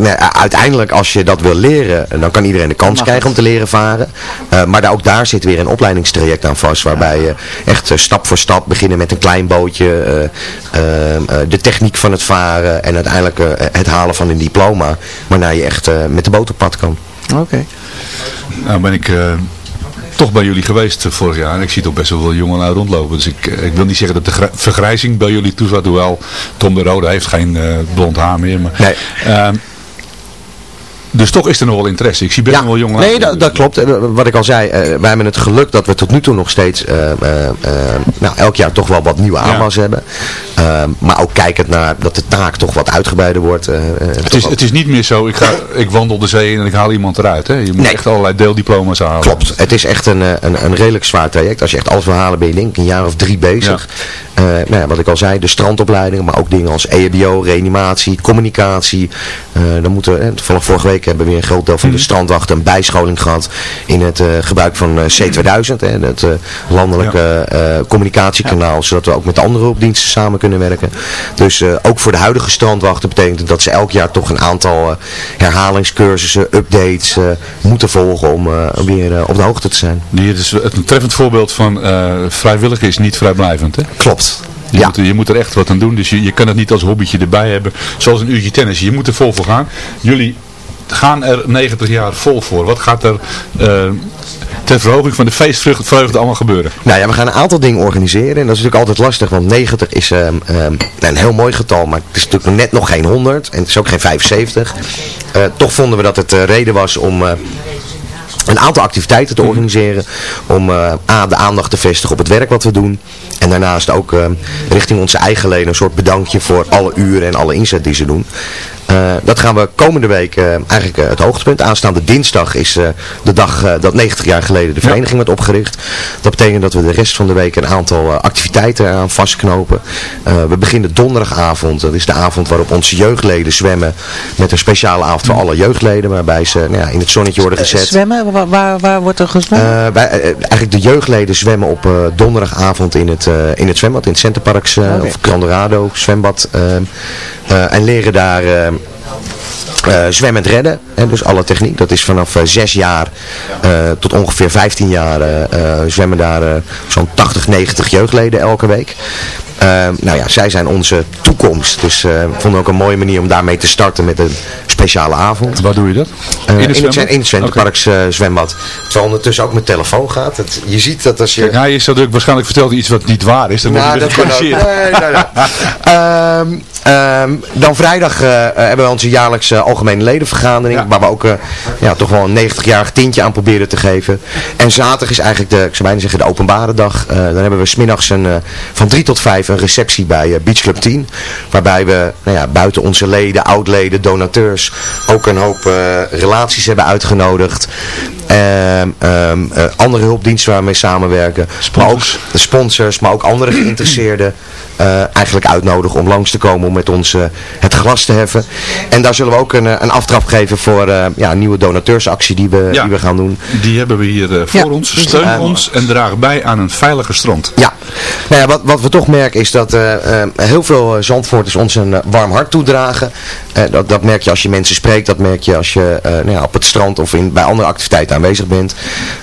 nee, uiteindelijk als je dat wil leren, dan kan iedereen de kans krijgen om te leren varen. Eh, maar daar, ook daar zit weer een opleidingstraject aan vast. Waarbij je echt eh, stap voor stap beginnen met een klein bootje. eh, ehm, eh, de techniek van het varen en uiteindelijk het halen van een diploma. Waarna je echt eh, met de boot op pad kan. Oké. Nou ben ik eh, toch bij jullie geweest eh, vorig jaar. En ik zie toch best wel veel jongelui rondlopen. Dus ik, eh, ik wil niet zeggen dat de vergrijzing bij jullie toe zat. Hoewel Tom de Rode heeft geen eh, blond haar meer. Maar, Nee. Ehm, dus toch is er nog wel interesse. Ik zie best wel jongelui. Nee, dat, dat klopt. Eh, Wat ik al zei, eh, wij hebben het geluk dat we tot nu toe nog steeds eh, nou, elk jaar toch wel wat nieuwe aanwas hebben. Eh, maar ook kijkend naar dat de taak toch wat uitgebreider wordt. Het is, het is niet meer zo, ik, ga, ik wandel de zee in en ik haal iemand eruit. Hè? Je moet Nee. echt allerlei deeldiploma's halen. Klopt, het is echt een, een, een redelijk zwaar traject. Als je echt alles wil halen ben je denk ik een jaar of drie bezig. Nou ja, wat ik al zei, de strandopleiding, maar ook dingen als EHBO, reanimatie, communicatie. Dan moeten, toevallig vorige week hebben we weer een groot deel van de strandwachten een bijscholing gehad in het eh, gebruik van eh, C2000, hè, het eh, landelijke communicatiekanaal, zodat we ook met andere hulpdiensten samen kunnen werken. Dus ook voor de huidige strandwachten betekent het dat ze elk jaar toch een aantal herhalingscursussen, updates moeten volgen om weer op de hoogte te zijn. Hier is het een treffend voorbeeld van eh, vrijwillig is niet vrijblijvend. Hè? Klopt. Je, Ja. moet, je moet er echt wat aan doen. Dus je, je kan het niet als hobbytje erbij hebben. Zoals een uurtje tennis. Je moet er vol voor gaan. Jullie gaan er 90 jaar vol voor. Wat gaat er eh, ter verhoging van de feestvreugde allemaal gebeuren? Nou ja, we gaan een aantal dingen organiseren. En dat is natuurlijk altijd lastig, want 90 is ehm, ehm, een heel mooi getal, maar het is natuurlijk net nog geen 100. En het is ook geen 75. Eh, toch vonden we dat het eh, reden was om... een aantal activiteiten te organiseren om A, de aandacht te vestigen op het werk wat we doen. En daarnaast ook eh, richting onze eigen leden een soort bedankje voor alle uren en alle inzet die ze doen. Eh, dat gaan we komende week eh, eigenlijk eh, het hoogtepunt. Aanstaande dinsdag is de dag dat 90 jaar geleden de vereniging werd opgericht. Dat betekent dat we de rest van de week een aantal activiteiten aan vastknopen. We beginnen donderdagavond. Dat is de avond waarop onze jeugdleden zwemmen met een speciale avond voor alle jeugdleden. Waarbij ze nou ja, in het zonnetje worden gezet. Zwemmen, waar, waar, waar wordt er eh, eigenlijk de jeugdleden zwemmen op donderdagavond in het, in het zwembad, in het Centerparks of Grandorado zwembad. Eh, en leren daar eh, zwemmend redden. Hè, dus alle techniek. Dat is vanaf eh, 6 jaar eh, tot ongeveer 15 jaar zwemmen daar zo'n 80, 90 jeugdleden elke week. Eh, nou ja, zij zijn onze toekomst. Dus eh, we vonden ook een mooie manier om daarmee te starten met een speciale avond. Waar doe je dat? Eh, In het zwembad? in het eh, zwembad. Terwijl ondertussen ook mijn telefoon gaat. Het, je ziet dat als je... Kijk, hij is dat ook waarschijnlijk verteld iets wat niet waar is. Dan moet Nou, je dat kan ook. Nee, nee, nee. Ehm, ehm, dan vrijdag hebben we onze jaarlijkse algemene ledenvergadering. Waar we ook ja, toch wel een 90-jarig tintje aan proberen te geven. En zaterdag is eigenlijk de, ik zou bijna zeggen, de openbare dag. Dan hebben we smiddags een, van 3 tot 5 een receptie bij eh, Beach Club 10. Waarbij we nou ja, buiten onze leden, oud-leden, donateurs ook een hoop eh, relaties hebben uitgenodigd. Ehm, ehm, eh, andere hulpdiensten waar we mee samenwerken. Maar ook de sponsors, maar ook andere geïnteresseerden eh, eigenlijk uitnodigen om langs te komen om met ons het glas te heffen. En daar zullen we ook een, een aftrap geven voor eh, ja, een nieuwe donateursactie die we, Ja. die we gaan doen. Die hebben we hier voor Ja. ons. Steun ons en draag bij aan een veiliger strand. Ja, nou ja wat, wat we toch merken is dat eh, eh, heel veel eh, Zandvoorters ons een warm hart toedragen. Dat, dat merk je als je mensen spreekt, dat merk je als je nou ja, op het strand of in, bij andere activiteiten aanwezig bent.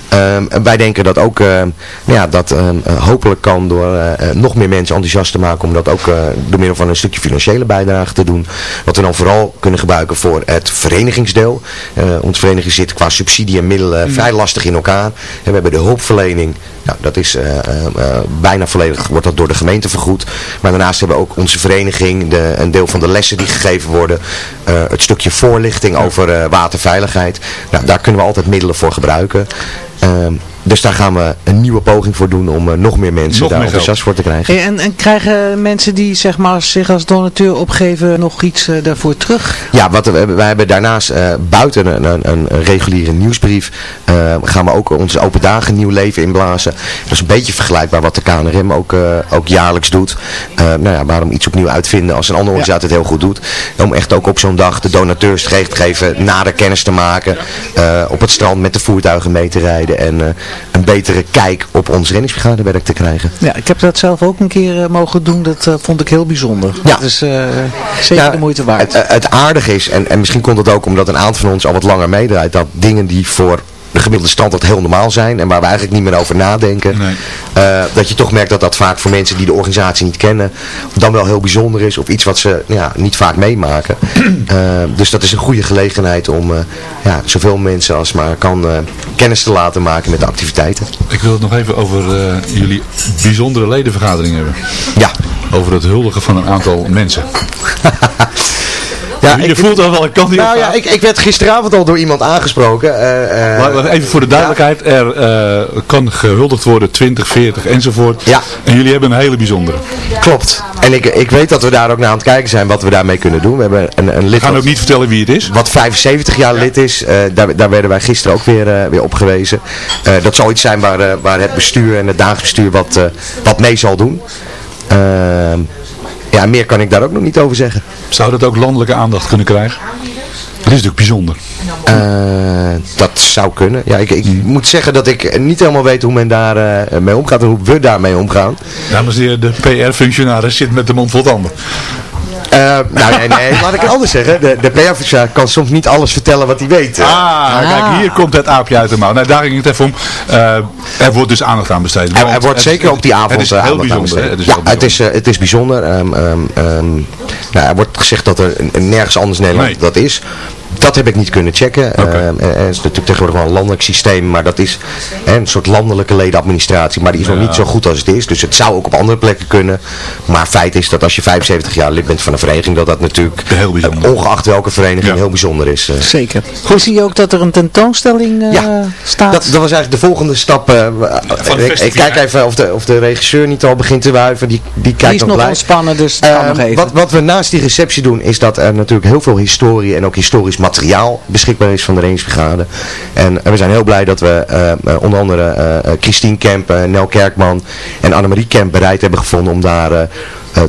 Ehm, wij denken dat ook, nou ja, dat hopelijk kan door nog meer mensen enthousiast te maken om dat ook door middel van een stukje financiële bijdrage te doen. Wat we dan vooral kunnen gebruiken voor het verenigingsdeel. Onze vereniging zit qua subsidie en middelen vrij lastig in elkaar. En we hebben de hulpverlening, nou, dat is eh, eh, eh, bijna volledig, wordt dat door de gemeente vergoed. Maar daarnaast hebben we ook onze vereniging, de, een deel van de lessen die gegeven worden, het stukje voorlichting over waterveiligheid. Nou, daar kunnen we altijd middelen voor gebruiken. Ehm, dus daar gaan we een nieuwe poging voor doen om eh, nog meer mensen Nog daar meer enthousiast voor te krijgen. Hey, en, en krijgen mensen die zeg maar, zich als donateur opgeven nog iets eh, daarvoor terug? Ja, wat we, wij hebben daarnaast eh, buiten een, een, een reguliere nieuwsbrief gaan we ook onze open dagen nieuw leven inblazen. Dat is een beetje vergelijkbaar wat de KNRM ook, eh, ook jaarlijks doet. Eh, nou ja, waarom iets opnieuw uitvinden als een andere organisatie het heel goed doet. Om echt ook op zo'n dag de donateurs te ge- te geven, nader kennis te maken. eh, op het strand met de voertuigen mee te rijden en eh, een betere kijk op ons reddingsbrigadewerk te krijgen. Ja, ik heb dat zelf ook een keer eh, mogen doen. Dat eh, vond ik heel bijzonder. Ja. Dat is eh, zeker Ja, de moeite waard. Het, het aardige is, en, en misschien komt het ook omdat een aantal van ons al wat langer meedraait, dat dingen die voor de gemiddelde standaard heel normaal zijn en waar we eigenlijk niet meer over nadenken, eh, dat je toch merkt dat dat vaak voor mensen die de organisatie niet kennen, dan wel heel bijzonder is of iets wat ze ja, niet vaak meemaken. Eh, dus dat is een goede gelegenheid om eh, ja, zoveel mensen als maar kan kennis te laten maken met de activiteiten. Ik wil het nog even over jullie bijzondere ledenvergadering hebben. Ja. Over het huldigen van een aantal mensen. Ja, je voelt al wel een kant Nou ja, ik, ik werd gisteravond al door iemand aangesproken. eh, eh, Maar even voor de duidelijkheid, er eh, kan gehuldigd worden 20, 40 enzovoort. Ja. En jullie hebben een hele bijzondere. Klopt. En ik, ik weet dat we daar ook naar aan het kijken zijn wat we daarmee kunnen doen. We hebben een, een lid We gaan ook niet vertellen wie het is. wat 75 jaar lid is. Eh, daar, daar werden wij gisteren ook weer, weer op gewezen. Dat zal iets zijn waar, waar het bestuur en het dagelijks bestuur wat, wat mee zal doen. Ja, meer kan ik daar ook nog niet over zeggen. Zou dat ook landelijke aandacht kunnen krijgen? Het is natuurlijk bijzonder. Eh, dat zou kunnen. Ja, ik, ik moet zeggen dat ik niet helemaal weet hoe men daar eh, mee omgaat en hoe we daarmee omgaan. Dames en heren, de PR-functionaris zit met de mond vol tanden. Eh, nou nee, nee, laat ik het anders zeggen. De, de kan soms niet alles vertellen wat hij weet. Ah, kijk, hier komt het aapje uit de mouw. Nou, daar ging het even om. Eh, er wordt dus aandacht aan besteed. Er, er wordt het- zeker op die avond Het is eh, heel aandacht aan bijzonder. besteed. Het is ja, heel het is, het is bijzonder. Ehm, ehm, ehm, nou, er wordt gezegd dat er nergens anders in Nederland Nee. dat is. Dat heb ik niet kunnen checken. Oké. Ehm, het is natuurlijk tegenwoordig wel een landelijk systeem, maar dat is hè, een soort landelijke ledenadministratie. Maar die is nog Ja. niet zo goed als het is. Dus het zou ook op andere plekken kunnen. Maar feit is dat als je 75 jaar lid bent van een vereniging, dat dat natuurlijk, Heel eh, ongeacht welke vereniging, Ja. heel bijzonder is. eh. Zeker. Goed. Zie je ook dat er een tentoonstelling eh, Ja, staat? Dat, dat was eigenlijk de volgende stap. eh, ik, kijk even of de, of de regisseur niet al begint te wuiven. Die, die kijkt Die is nog ontspannen, dus het kan Eh, nog even. wat, wat we naast die receptie doen, is dat er natuurlijk heel veel historie en ook historisch materiaal beschikbaar is van de Reddingsbrigade. En eh, we zijn heel blij dat we eh, eh, onder andere Christine Kemp, Nel Kerkman en Annemarie Kemp bereid hebben gevonden om daar...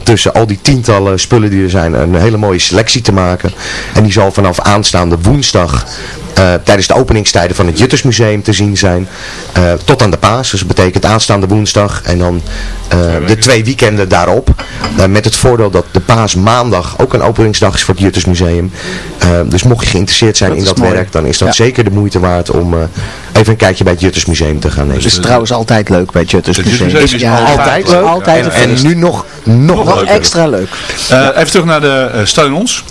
tussen al die tientallen spullen die er zijn, een hele mooie selectie te maken. En die zal vanaf aanstaande woensdag tijdens de openingstijden van het Juttersmuseum te zien zijn. eh, tot aan de paas, dus dat betekent aanstaande woensdag en dan eh, de twee weekenden daarop. Eh, met het voordeel dat de paas maandag ook een openingsdag is voor het Juttersmuseum. Eh, dus mocht je geïnteresseerd zijn Dat in dat mooi. werk, dan is dat Ja. zeker de moeite waard om eh, even een kijkje bij het Juttersmuseum te gaan nemen. Het is trouwens altijd leuk bij het Jutters Het Museum. Juttersmuseum is ja, altijd leuk. Altijd en, nu nog, nog Nog extra leuk. Eh, Even terug naar de eh, steun ons.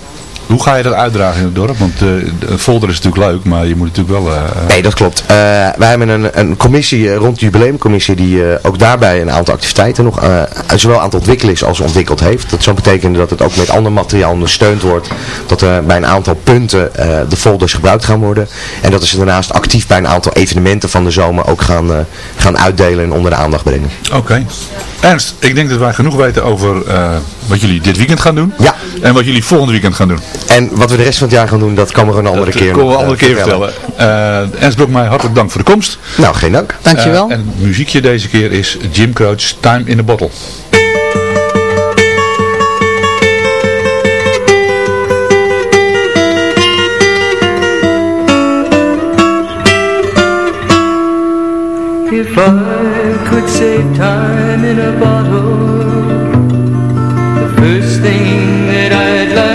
Hoe ga je dat uitdragen in het dorp? Want eh, de folder is natuurlijk leuk, maar je moet natuurlijk wel... eh, Nee, dat klopt. Eh, wij hebben een, een commissie eh, rond de jubileumcommissie die eh, ook daarbij een aantal activiteiten nog eh, zowel aan het ontwikkelen is als ontwikkeld heeft. Dat zou betekenen dat het ook met ander materiaal ondersteund wordt. Dat er bij een aantal punten eh, de folders gebruikt gaan worden. En dat ze daarnaast actief bij een aantal evenementen van de zomer ook gaan, eh, gaan uitdelen en onder de aandacht brengen. Oké. Ernst, ik denk dat wij genoeg weten over eh, wat jullie dit weekend gaan doen. Ja. En wat jullie volgende weekend gaan doen. En wat we de rest van het jaar gaan doen, dat kan we een andere Dat keer komen we nog, een andere keer vertellen. Eh Ernst Blokmeijer, hartelijk dank voor de komst. Nou, geen dank. Dankjewel. Eh, en het muziekje deze keer is Jim Croce, Time in a Bottle. If I could save time in a bottle, the first thing that I'd like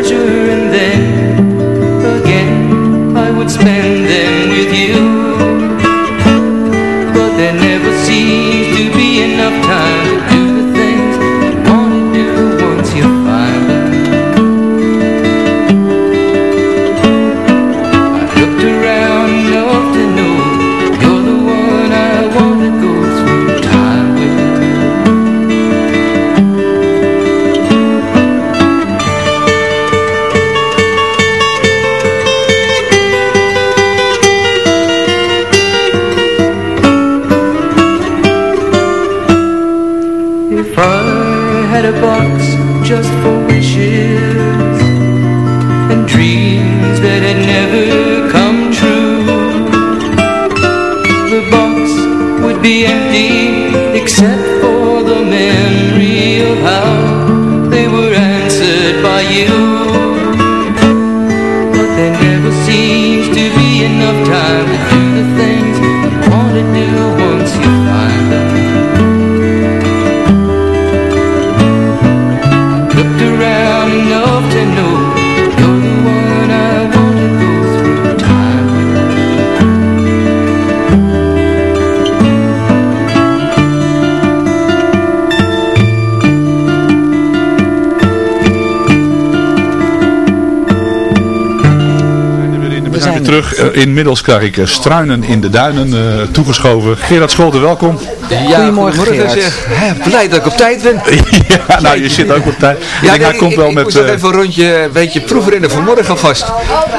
inmiddels krijg ik eh, struinen in de duinen eh, toegeschoven. Gerard Scholten, welkom. Ja, Goedemorgen, Gerard. Hè, blij dat ik op tijd ben. ja, nou je zit ook op tijd. Ik Ja, denk, nee, hij komt ik, wel ik met... moest nog eh, even een rondje, een beetje proefrennen vanmorgen alvast.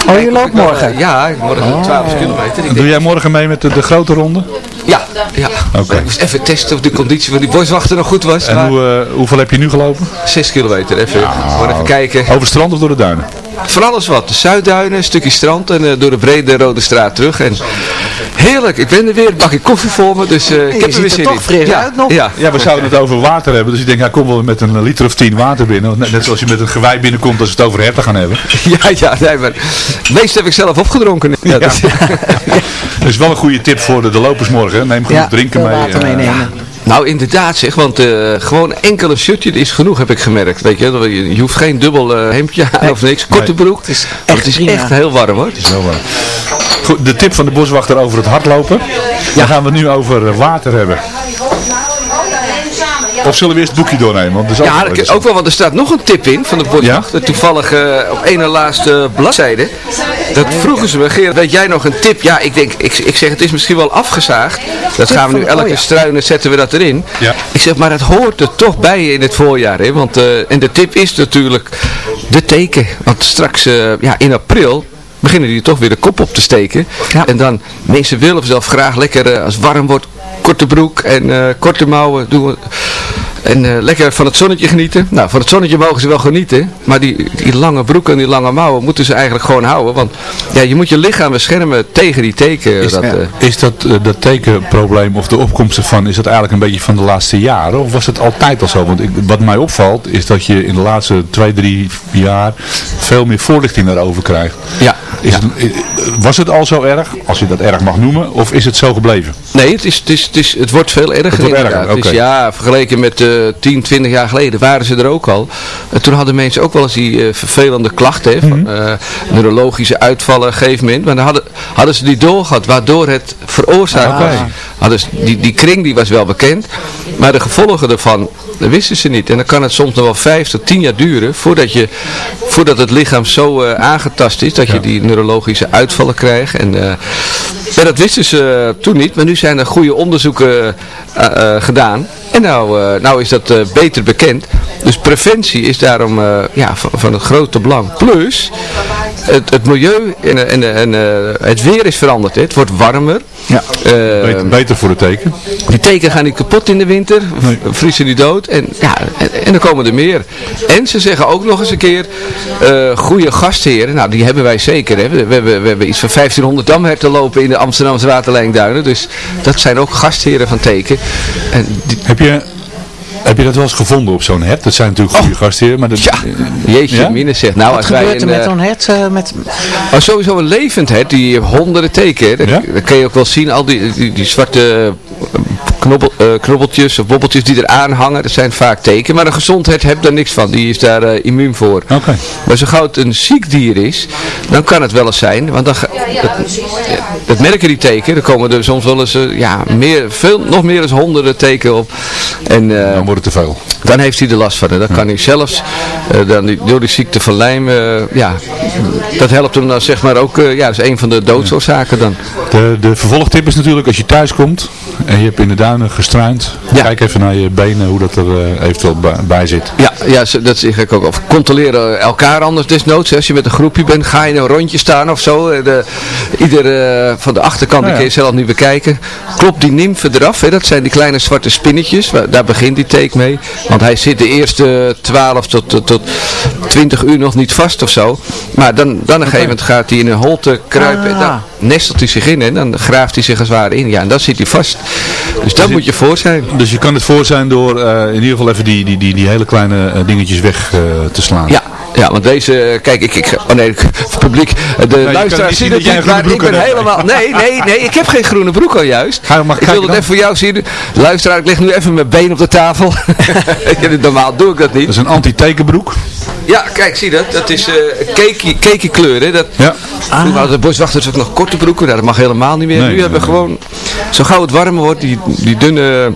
Oh, je loopt morgen? Ja, morgen 12 kilometer. Ik Doe jij morgen mee met de, de grote ronde? Ja, ja. Oké. Ik moest even testen of de conditie van die boswachter nog goed was. En maar hoe, eh, hoeveel heb je nu gelopen? 6 kilometer, even, even kijken. Over het strand of door de duinen? Van alles wat. De Zuidduinen, een stukje strand en eh, door de brede Rode Straat terug. En heerlijk, ik ben er weer, een bakje koffie voor me, dus eh, ik heb er weer er zin toch in. ja, uit nog. Ja, Ja, we zouden het over water hebben. Dus ik denk, hij komt wel met een liter of tien water binnen. Net, net zoals je met een gewei binnenkomt als we het over herten gaan hebben. ja, ja, nee, maar het meeste heb ik zelf opgedronken. Ja, dat- Dat is wel een goede tip voor de, de lopers morgen. Neem genoeg Ja, drinken mee. water eh, meenemen. Nou, inderdaad zeg, want eh, gewoon enkel een shirtje is genoeg, heb ik gemerkt. Weet je, je, je hoeft geen dubbel eh, hemdje aan of niks, korte broek. Het is echt, het is echt heel warm hoor. Het is wel warm. Goed, de tip van de boswachter over het hardlopen. Dan gaan we nu over water hebben. Of zullen we eerst het boekje doornemen? Want het is ook Ja, wel ook wel, want er staat nog een tip in van de boswachter. Toevallig eh, op ene laatste bladzijde. Dat vroegen ze me, Gerard, weet jij nog een tip? Ja, ik denk, ik, ik zeg, het is misschien wel afgezaagd. Dat gaan we nu van- elke oh ja. struinen zetten we dat erin. Ja. Ik zeg, maar het hoort er toch bij in het voorjaar. Hè? Want, eh, en de tip is natuurlijk de teken. Want straks, eh, ja, in april beginnen die toch weer de kop op te steken. En dan, mensen willen zelf graag lekker, als het warm wordt, korte broek en eh, korte mouwen doen. we- En eh, lekker van het zonnetje genieten. Nou, van het zonnetje mogen ze wel genieten. Maar die, die lange broeken en die lange mouwen moeten ze eigenlijk gewoon houden. Want ja, je moet je lichaam beschermen tegen die teken. Is dat, eh, is dat, eh, dat tekenprobleem of de opkomst ervan, is dat eigenlijk een beetje van de laatste jaren? Of was het altijd al zo? Want ik, wat mij opvalt is dat je in de laatste twee, drie jaar veel meer voorlichting daarover krijgt. Ja. Is Het, was het al zo erg, als je dat erg mag noemen, of is het zo gebleven? Nee, het, is, het, is, het, is, het wordt veel erger Het wordt erger. Dus ja, vergeleken met 10, 20 jaar geleden waren ze er ook al. En toen hadden mensen ook wel eens die eh, vervelende klachten, van Mhm. eh, neurologische uitvallen een gegeven moment. Maar dan hadden, hadden ze die doorgehad, waardoor het veroorzaakt Ah, was. Hadden ze, die, die kring die was wel bekend, maar de gevolgen ervan dat wisten ze niet. En dan kan het soms nog wel 5 tot 10 jaar duren voordat, je, voordat het lichaam zo eh, aangetast is dat je die neurologische uitvallen krijgt. En, eh, ja, dat wisten ze toen niet, maar nu zijn er goede onderzoeken eh, eh, gedaan. Nou, eh, nou is dat eh, beter bekend. Dus preventie is daarom eh, ja, van, van het grote belang. Plus, het, het milieu en, en, en eh, het weer is veranderd. Hè. Het wordt warmer. Ja. Eh, beter, beter voor de teken. die teken gaan niet kapot in de winter, vriezen niet dood en, ja, en, en dan komen er meer. En ze zeggen ook nog eens een keer, eh goede gastheren, nou die hebben wij zeker. Hè. We, we, hebben, we hebben iets van 1500 damherten lopen in de Amsterdamse waterlijnduinen, dus dat zijn ook gastheren van teken. En die, Heb je, heb je dat wel eens gevonden op zo'n hert? Dat zijn natuurlijk goede gastheren, maar dat... Oh. ja, jeetje Ja? mine zegt. Nou, Wat als wij gebeurt er met eh, zo'n hert? eh, met... Oh, sowieso een levend hert, die honderden teken. Dat, Ja? dat kun je ook wel zien, al die, die, die zwarte knobbel, eh, knobbeltjes of bobbeltjes die eraan hangen, dat zijn vaak teken. Maar een gezond hert heeft daar niks van, die is daar eh, immuun voor. Oké. Maar zo gauw het een ziek dier is, dan kan het wel eens zijn, want dan, ga- dat, dat merken die teken, er komen er soms wel eens eh, ja, meer, veel, nog meer dan honderden teken op. En, eh, Dan wordt het te veel. dan heeft hij er last van. En dan kan hij zelfs, eh, dan die, door die ziekte van lijm, eh, ja, dat helpt hem dan zeg maar ook, eh, ja, dat is een van de doodsoorzaken dan. De, de vervolgtip is natuurlijk als je thuis komt en je hebt in de duinen gestruind, Ja. kijk even naar je benen hoe dat er eh, eventueel bij, zit. Ja, ja, dat zeg ik ook. Of controleren elkaar anders desnoods. hè. Als je met een groepje bent, ga je in een rondje staan of zo. Eh, De, ieder eh, van de achterkant, die Ja, kun je zelf niet bekijken. Klopt die nymfe eraf, hè? dat zijn die kleine zwarte spinnetjes. Waar- Daar begint die take mee. Want hij zit de eerste 12 tot, tot, tot 20 uur nog niet vast of zo. Maar dan, dan een gegeven moment gaat hij in een holte kruipen. En Ah. dan nestelt hij zich in en dan graaft hij zich als het ware in. Ja, en dan zit hij vast. Dus daar moet je voor zijn. Dus je kan het voor zijn door eh, in ieder geval even die, die, die, die hele kleine eh, dingetjes weg eh, te slaan. Ja, ja, want deze, kijk, ik, ik oh nee, het publiek, de kan luisteraars zien het dat niet, maar ik ben hebt. helemaal, nee, nee, nee, ik heb geen groene broek al juist. Ga ik wil het even voor jou zien. Luisteraar, ik leg nu even mijn been op de tafel. Normaal doe ik dat Dat niet. is een anti-tekenbroek. Ja, kijk, zie dat? Dat is eh cakey, cakey kleur, hè? Dat, Ja. Toen hadden de boswachters ook nog korte broeken, nou, dat mag helemaal niet meer. Nee, nu hebben we nee, gewoon, zo gauw het warmer wordt, die, die dunne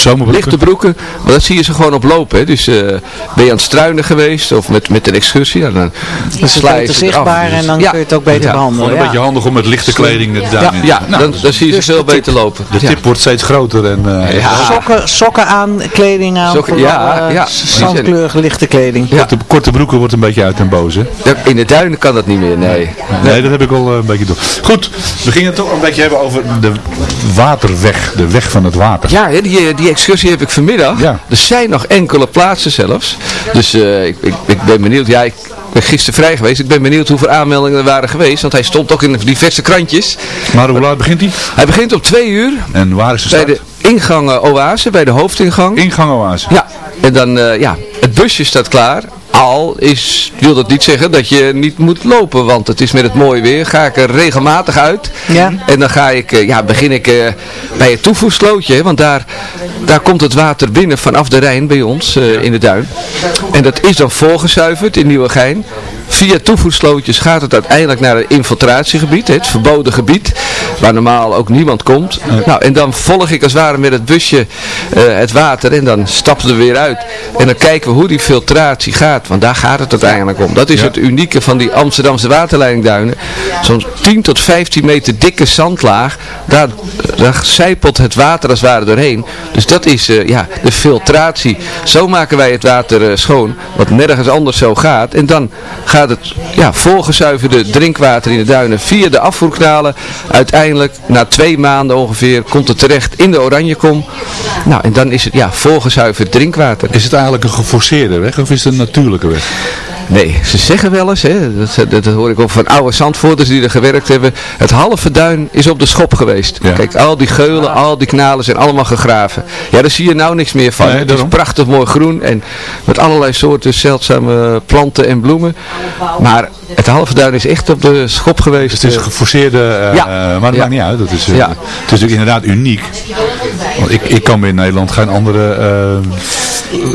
Zomerbroeken. lichte broeken. Maar dat zie je ze gewoon oplopen. Hè. Dus eh, ben je aan het struinen geweest of met, met een excursie, ja, dan Dus het sla je eraf. zichtbaar en dan Ja. kun je het ook beter Ja. Gewoon behandelen. een Ja. beetje handig om met lichte kleding Ja, in. ja Nou, dan, dan zie je dus ze veel tip- beter lopen. de Ja. tip wordt steeds groter en eh, Ja. Sokken, sokken aan, kleding aan, Sokken, ja, eh, ja. zandkleurige lichte kleding. Ja. korte, korte broeken wordt een beetje uit en? Ja, In de duinen kan dat niet meer, nee. Nee, dat heb ik al een beetje door. Goed, we gingen het toch een beetje hebben over de waterweg, de weg van het water. Ja, hè, die, die excursie heb ik vanmiddag. Ja. Er zijn nog enkele plaatsen zelfs. Dus eh, ik, ik, ik ben benieuwd. Ja, ik ben gisteren vrij geweest. Ik ben benieuwd hoeveel aanmeldingen er waren geweest. Want hij stond ook in diverse krantjes. Maar hoe laat begint hij? Hij begint om twee uur. En waar is de Bij de ingang Oase, bij de hoofdingang. Ingang Oase. Ja, en dan, eh, ja, het busje staat klaar. Al is, wil dat niet zeggen dat je niet moet lopen, want het is met het mooie weer. Ga ik er regelmatig uit. Ja. En dan ga ik, eh, ja, begin ik eh, bij het toevoerslootje, want daar, daar komt het water binnen vanaf de Rijn bij ons eh, in de duin. En dat is dan voorgezuiverd in Nieuwegein. Via toevoerslootjes gaat het uiteindelijk naar het infiltratiegebied, het verboden gebied, waar normaal ook niemand komt. Nou, en dan volg ik als het ware met het busje eh, het water en dan stappen we er weer uit. En dan kijken we hoe die filtratie gaat, want daar gaat het uiteindelijk om. Dat is Ja. het unieke van die Amsterdamse waterleidingduinen. Zo'n 10 tot 15 meter dikke zandlaag, daar, daar zijpelt het water als het ware doorheen. Dus dat is eh, ja, de filtratie. Zo maken wij het water eh, schoon, wat nergens anders zo gaat. En dan gaat gaat het ja, volgezuiverde drinkwater in de duinen via de afvoerkanalen. Uiteindelijk, na twee maanden ongeveer, komt het terecht in de Oranjekom. Nou, en dan is het ja, volgezuiverd drinkwater. Is het eigenlijk een geforceerde weg of is het een natuurlijke weg? Nee, ze zeggen wel eens, hè, dat, dat, dat hoor ik ook van oude zandvoorters die er gewerkt hebben. Het halve duin is op de schop geweest. Kijk, al die geulen, al die knalen zijn allemaal gegraven. Ja, daar zie je nou niks meer van. het is prachtig mooi groen en met allerlei soorten zeldzame planten en bloemen. Maar het halve duin is echt op de schop geweest. Het is een geforceerde, eh, Ja. eh, maar dat Ja. maakt niet uit. Dat is, eh, Ja. Het is natuurlijk inderdaad uniek. Want ik, ik kan me in Nederland geen andere eh,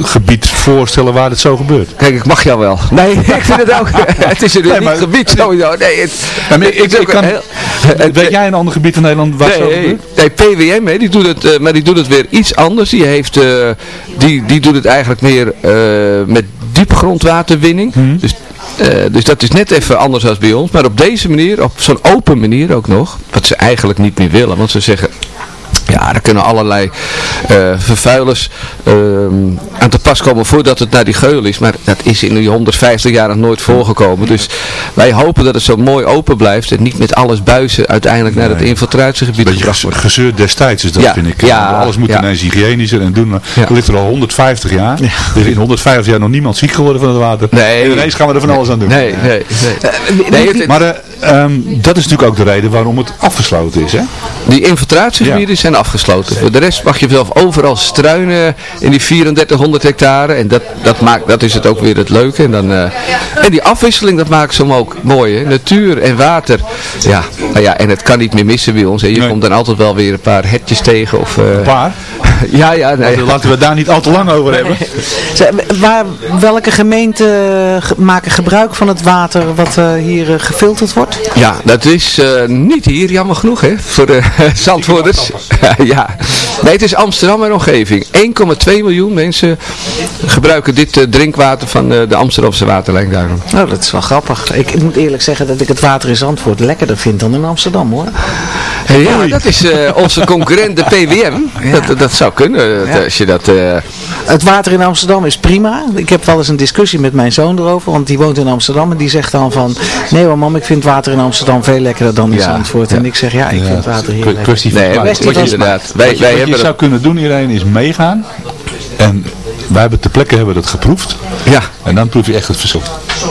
gebied voorstellen waar het zo gebeurt. Kijk, ik mag jou wel. Nee, ik vind het ook. het is een Nee, maar- gebied sowieso. Nee, het, Ja, maar ik, kan, heel- weet jij een ander gebied van Nederland waar het zo Nee, gebeurt? nee, PWM, hè, die doet het, eh, maar die doet het weer iets anders. Die, heeft, eh, die, die doet het eigenlijk meer eh, met diepgrondwaterwinning. Mhm. Dus, eh, dus dat is net even anders dan bij ons. Maar op deze manier, op zo'n open manier ook nog, wat ze eigenlijk niet meer willen. Want ze zeggen, ja, er kunnen allerlei eh, vervuilers ehm, aan te pas komen voordat het naar die geul is. Maar dat is in die 150 jaar nog nooit voorgekomen. Dus wij hopen dat het zo mooi open blijft en niet met alles buizen uiteindelijk naar het infiltratiegebied Beetje gebracht wordt. gezeurd destijds is dat, Ja, vind ik. ja, Alles moet ja. ineens hygiënischer en doen. maar Er ligt er al 150 jaar. Er is in 150 jaar nog niemand ziek geworden van het water. Nee. En ineens gaan we er van alles aan doen. Nee, nee, nee. Nee, het- Maar eh, ehm, dat is natuurlijk ook de reden waarom het afgesloten is, hè? Die infiltratiegebieden zijn afgesloten. Voor de rest mag je zelf overal struinen in die 3400 hectare. En dat, dat, maakt, dat is het ook weer het leuke. En, dan, eh, en die afwisseling, dat maakt ze ook mooi. Hè? Natuur en water. Ja, nou ja, en het kan niet meer missen bij ons. Hè? Je komt dan altijd wel weer een paar hertjes tegen. Of, eh, Een paar? Ja, ja. Nee. Laten, laten we daar niet al te lang over hebben. Waar, welke gemeenten ge- maken gebruik van het water wat eh, hier eh, gefilterd wordt? Ja, dat is eh, niet hier, jammer genoeg, hè, voor de Zandvoorters. ja, nee, het is Amsterdam en omgeving. 1,2 miljoen mensen gebruiken dit drinkwater van eh, de Amsterdamse waterlijnduinen. Nou, dat is wel grappig. Ik, ik moet eerlijk zeggen dat ik het water in Zandvoort lekkerder vind dan in Amsterdam hoor. Ja, dat is eh, onze concurrent, de PWM. Dat, dat zou kunnen, Ja. als je dat... eh, Het water in Amsterdam is prima. Ik heb wel eens een discussie met mijn zoon erover, want die woont in Amsterdam en die zegt dan van, nee hoor mam, ik vind water in Amsterdam veel lekkerder dan in Ja, Zandvoort. En ik zeg, ja, ik vind het water hier lekker. kwestie van Nee, van inderdaad. Wat Wij, je- wij wat je zou kunnen doen, Irene, is meegaan. En wij hebben ter plekke hebben we dat geproefd. Ja. En dan proef je echt het verschil.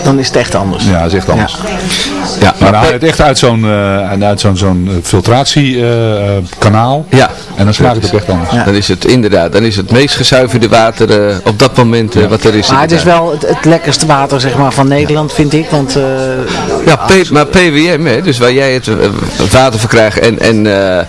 Dan is het echt anders. Ja, dat is echt anders. Ja, Maar dan haal je het echt uit zo'n uh, uit zo'n zo'n filtratiekanaal. Ja. En dan smaakt het ook echt anders. Ja. dan is het inderdaad, dan is het meest gezuiverde water eh, op dat moment eh, wat er is. Maar het is wel het, het lekkerste water zeg maar, van Nederland, vind ik. Want eh, Ja, P- maar PWM, hè, dus waar jij het eh, water verkrijgt en, en eh,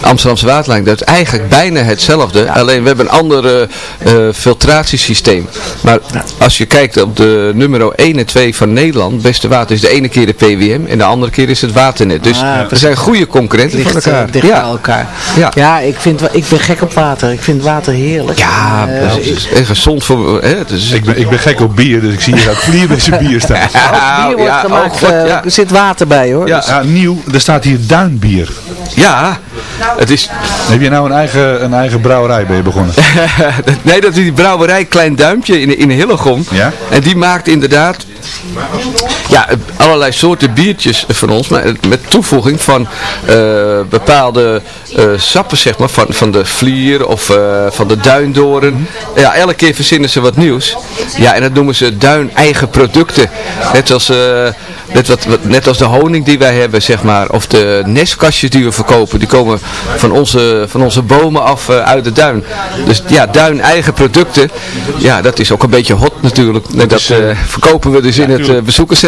Amsterdamse waterlijn, dat is eigenlijk bijna hetzelfde. Alleen we hebben een ander eh, filtratiesysteem. Maar als je kijkt op de nummer 1 en 2 van Nederland, beste water is de ene keer de PWM en de andere keer is het waternet. Dus Ah, er zijn goede concurrenten eh, elkaar. dicht ja. bij elkaar. Ja. Ja, ik, vind, ik ben gek op water. Ik vind water heerlijk. Ja, Eh, precies. En gezond voor... Hè, is, Ik ben, ik ben gek op bier, dus ik zie hier ook bier staan. Als bier wordt ja, oh eh, ja. er zit water bij hoor. Ja. Dus- Ja, nieuw, er staat hier duinbier. ja, het is... Heb je nou een eigen, een eigen brouwerij ben je begonnen? nee, dat is die brouwerij Klein Duimpje in, in Hillegom. Ja? En die maakt inderdaad ja, allerlei soorten biertjes van ons. Maar met toevoeging van eh, bepaalde eh, sappen, zeg maar. Van, van de vlier of eh, van de duindoren. Ja, elke keer verzinnen ze wat nieuws. Ja, en dat noemen ze duin-eigen producten. Net als... eh, Net, wat, net als de honing die wij hebben, zeg maar. Of de nestkastjes die we verkopen. Die komen van onze, van onze bomen af eh, uit de duin. Dus ja, duin eigen producten. Ja, dat is ook een beetje hot natuurlijk. Dat is, eh, eh, verkopen we dus in het eh,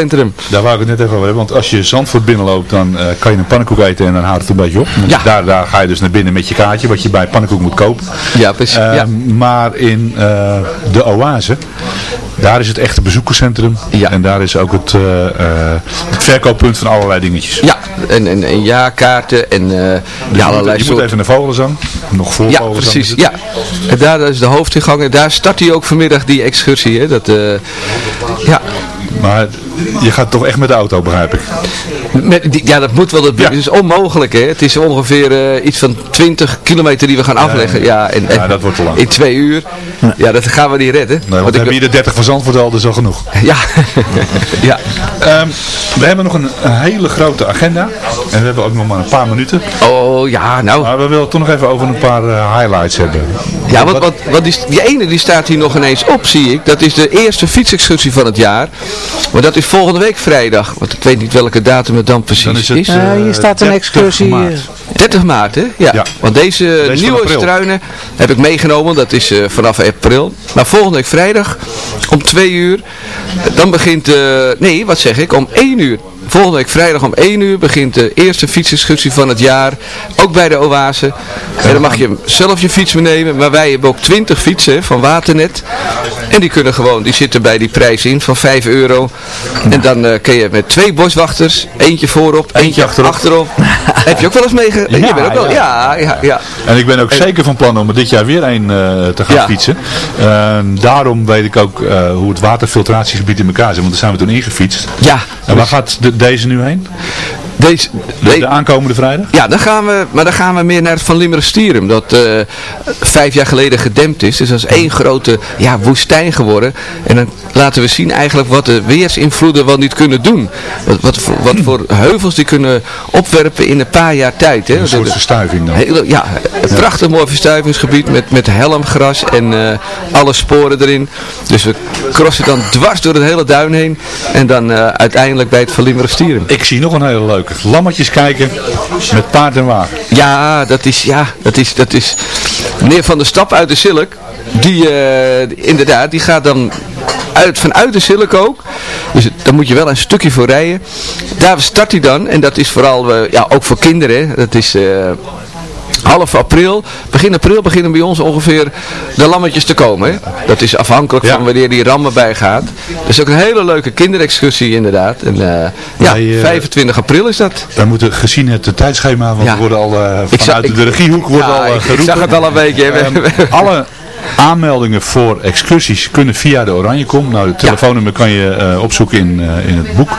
bezoekerscentrum. Daar wou ik het net even over hebben. Want als je Zandvoort binnenloopt, dan eh, kan je een pannenkoek eten en dan houdt het een beetje op. Ja. daar, daar ga je dus naar binnen met je kaartje, wat je bij pannenkoek moet kopen. Ja, precies. Eh, ja. Maar in eh, de oase, daar is het echte bezoekerscentrum. Ja. En daar is ook het, eh, het verkooppunt van allerlei dingetjes. Ja, en, en, en jaarkaarten en Dus ja, allerlei je moet even naar Vogelenzang. Nog voor Ja, Vogelenzang precies. Ja. En daar is de hoofdingang. En daar start hij ook vanmiddag die excursie. Hè? Dat, ja, Maar je gaat toch echt met de auto, begrijp ik. Met, die- ja, dat moet wel. Dat het is onmogelijk, hè. Het is ongeveer eh, iets van 20 kilometer die we gaan afleggen. Ja, en, Ja, dat wordt te lang. In twee uur. Ja, dat gaan we niet redden. Nee, want we hebben hier de 30 van Zandvoort al, dus al genoeg. Ja. ja. Ehm, we hebben nog een, een hele grote agenda. En we hebben ook nog maar een paar minuten. Oh, ja, nou. Maar we willen toch nog even over een paar eh, highlights hebben. Ja, want, want, want die, die ene die staat hier nog ineens op, zie ik. Dat is de eerste fietsexcursie van het jaar. Maar dat is volgende week vrijdag. Want ik weet niet welke datum het dan precies is het, is. Eh, hier staat een excursie. eh, 30 maart, hè? Ja. Want deze, nieuwe struinen heb ik meegenomen. Dat is eh, vanaf april. Maar volgende week vrijdag om 2 uur. Dan begint, eh, nee, wat zeg ik? Om 1 uur. Volgende week vrijdag om 1 uur begint de eerste fietsexcursie van het jaar. Ook bij de Oase. En dan mag je zelf je fiets meenemen. Maar wij hebben ook 20 fietsen van Waternet. En die kunnen gewoon, die zitten bij die prijs in van 5 euro. En dan eh, kun je met twee boswachters, eentje voorop, eentje, achterop. Heb je ook wel eens meege... Ja, je bent ook wel... ja. Ja, ja, ja. En ik ben ook zeker van plan om er dit jaar weer een eh, te gaan Ja. fietsen. Eh, daarom weet ik ook eh, hoe het waterfiltratiegebied in elkaar zit. Want daar zijn we toen ingefietst. Ja. En waar gaat de, deze nu heen? Deze, De, de aankomende vrijdag? Ja, dan gaan we, maar dan gaan we meer naar het Van Limmerstirum, dat eh, vijf jaar geleden gedempt is. Dus dat is één grote ja, woestijn geworden. En dan laten we zien eigenlijk wat de weersinvloeden wel niet kunnen doen. Wat, wat, voor, wat voor heuvels die kunnen opwerpen in een paar jaar tijd. Hè. Een soort verstuiving dan. Hele, ja, een prachtig mooi verstuivingsgebied met, met helmgras en eh, alle sporen erin. Dus we crossen dan dwars door het hele duin heen. En dan eh, uiteindelijk bij het Van Limmerstirum. Ik zie nog een hele leuke. Lammetjes kijken met paard en wagen. Ja, dat is, ja, dat is, dat is, meneer Van der Stap uit de Silk, die, eh, inderdaad, die gaat dan uit, vanuit de Silk ook, dus het- daar moet je wel een stukje voor rijden. Daar start hij dan, en dat is vooral, eh, ja, ook voor kinderen, dat is... eh, Half april, begin april beginnen bij ons ongeveer de lammetjes te komen. Hè? Dat is afhankelijk van wanneer die ram erbij gaat. Dat is ook een hele leuke kinderexcursie inderdaad. En, eh, ja, Wij, eh, 25 april is dat. Wij moeten gezien het tijdschema, want Ja. we worden al Ik vanuit de regiehoek worden Ja, al eh, ik- ik geroepen. zag het al een beetje. Ehm, alle aanmeldingen voor excursies kunnen via de Oranjecom. Nou, het telefoonnummer kan je opzoeken in, in het boek.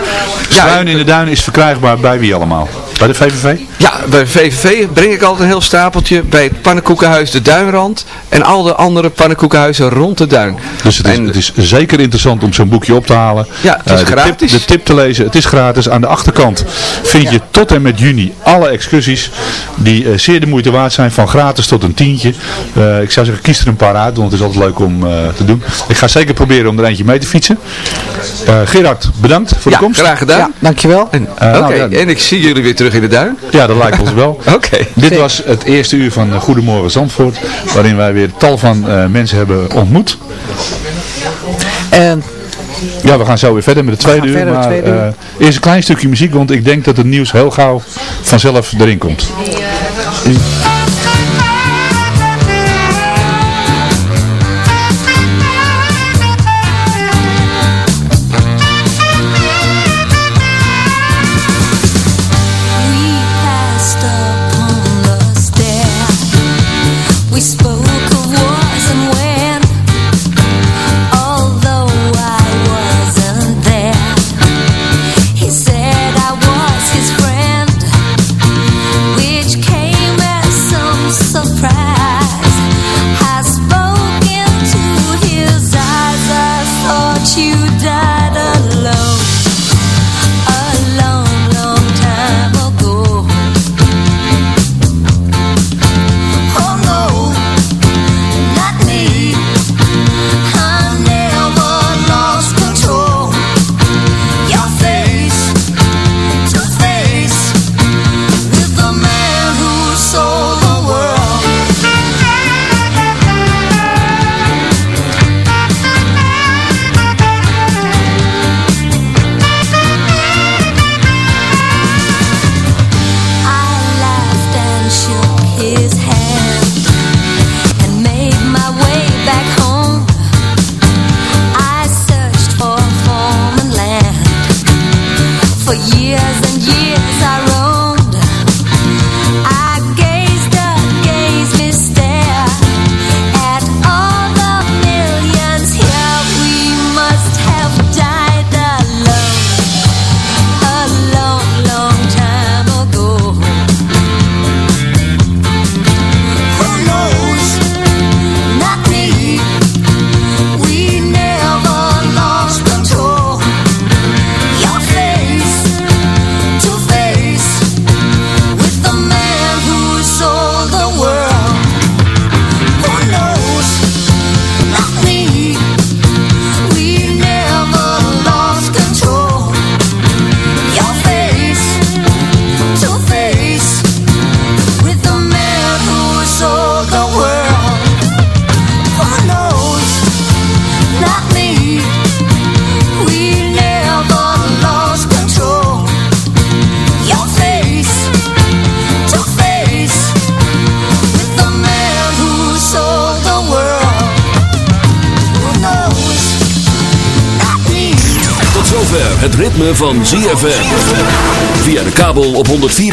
Struin in de Duin is verkrijgbaar bij wie allemaal? Bij de VVV? Ja, bij VVV breng ik altijd een heel stapeltje bij het pannenkoekenhuis de Duinrand en al de andere pannenkoekenhuizen rond de Duin. Dus het is, het is zeker interessant om zo'n boekje op te halen. Ja, het is Eh, de gratis. Tip, de tip te lezen, het is gratis. Aan de achterkant vind je tot en met juni alle excursies die eh, zeer de moeite waard zijn. Van gratis tot een tientje. Eh, ik zou zeggen, kies er een paar uit, want het is altijd leuk om eh, te doen. Ik ga zeker proberen om er eentje mee te fietsen. Eh, Gerard, bedankt voor de Ja, komst. graag gedaan. Ja, dankjewel. En, Oké, nou, ja. en ik zie jullie weer terug in de Duin. Ja, dat lijkt ons wel. Oké. Dit was het eerste uur van eh, Goedemorgen Zandvoort. Waarin wij weer tal van eh, mensen hebben ontmoet. En Ja, we gaan zo weer verder met de tweede uur. maar tweede uur. eh, eerst een klein stukje muziek, want ik denk dat het nieuws heel gauw vanzelf erin komt.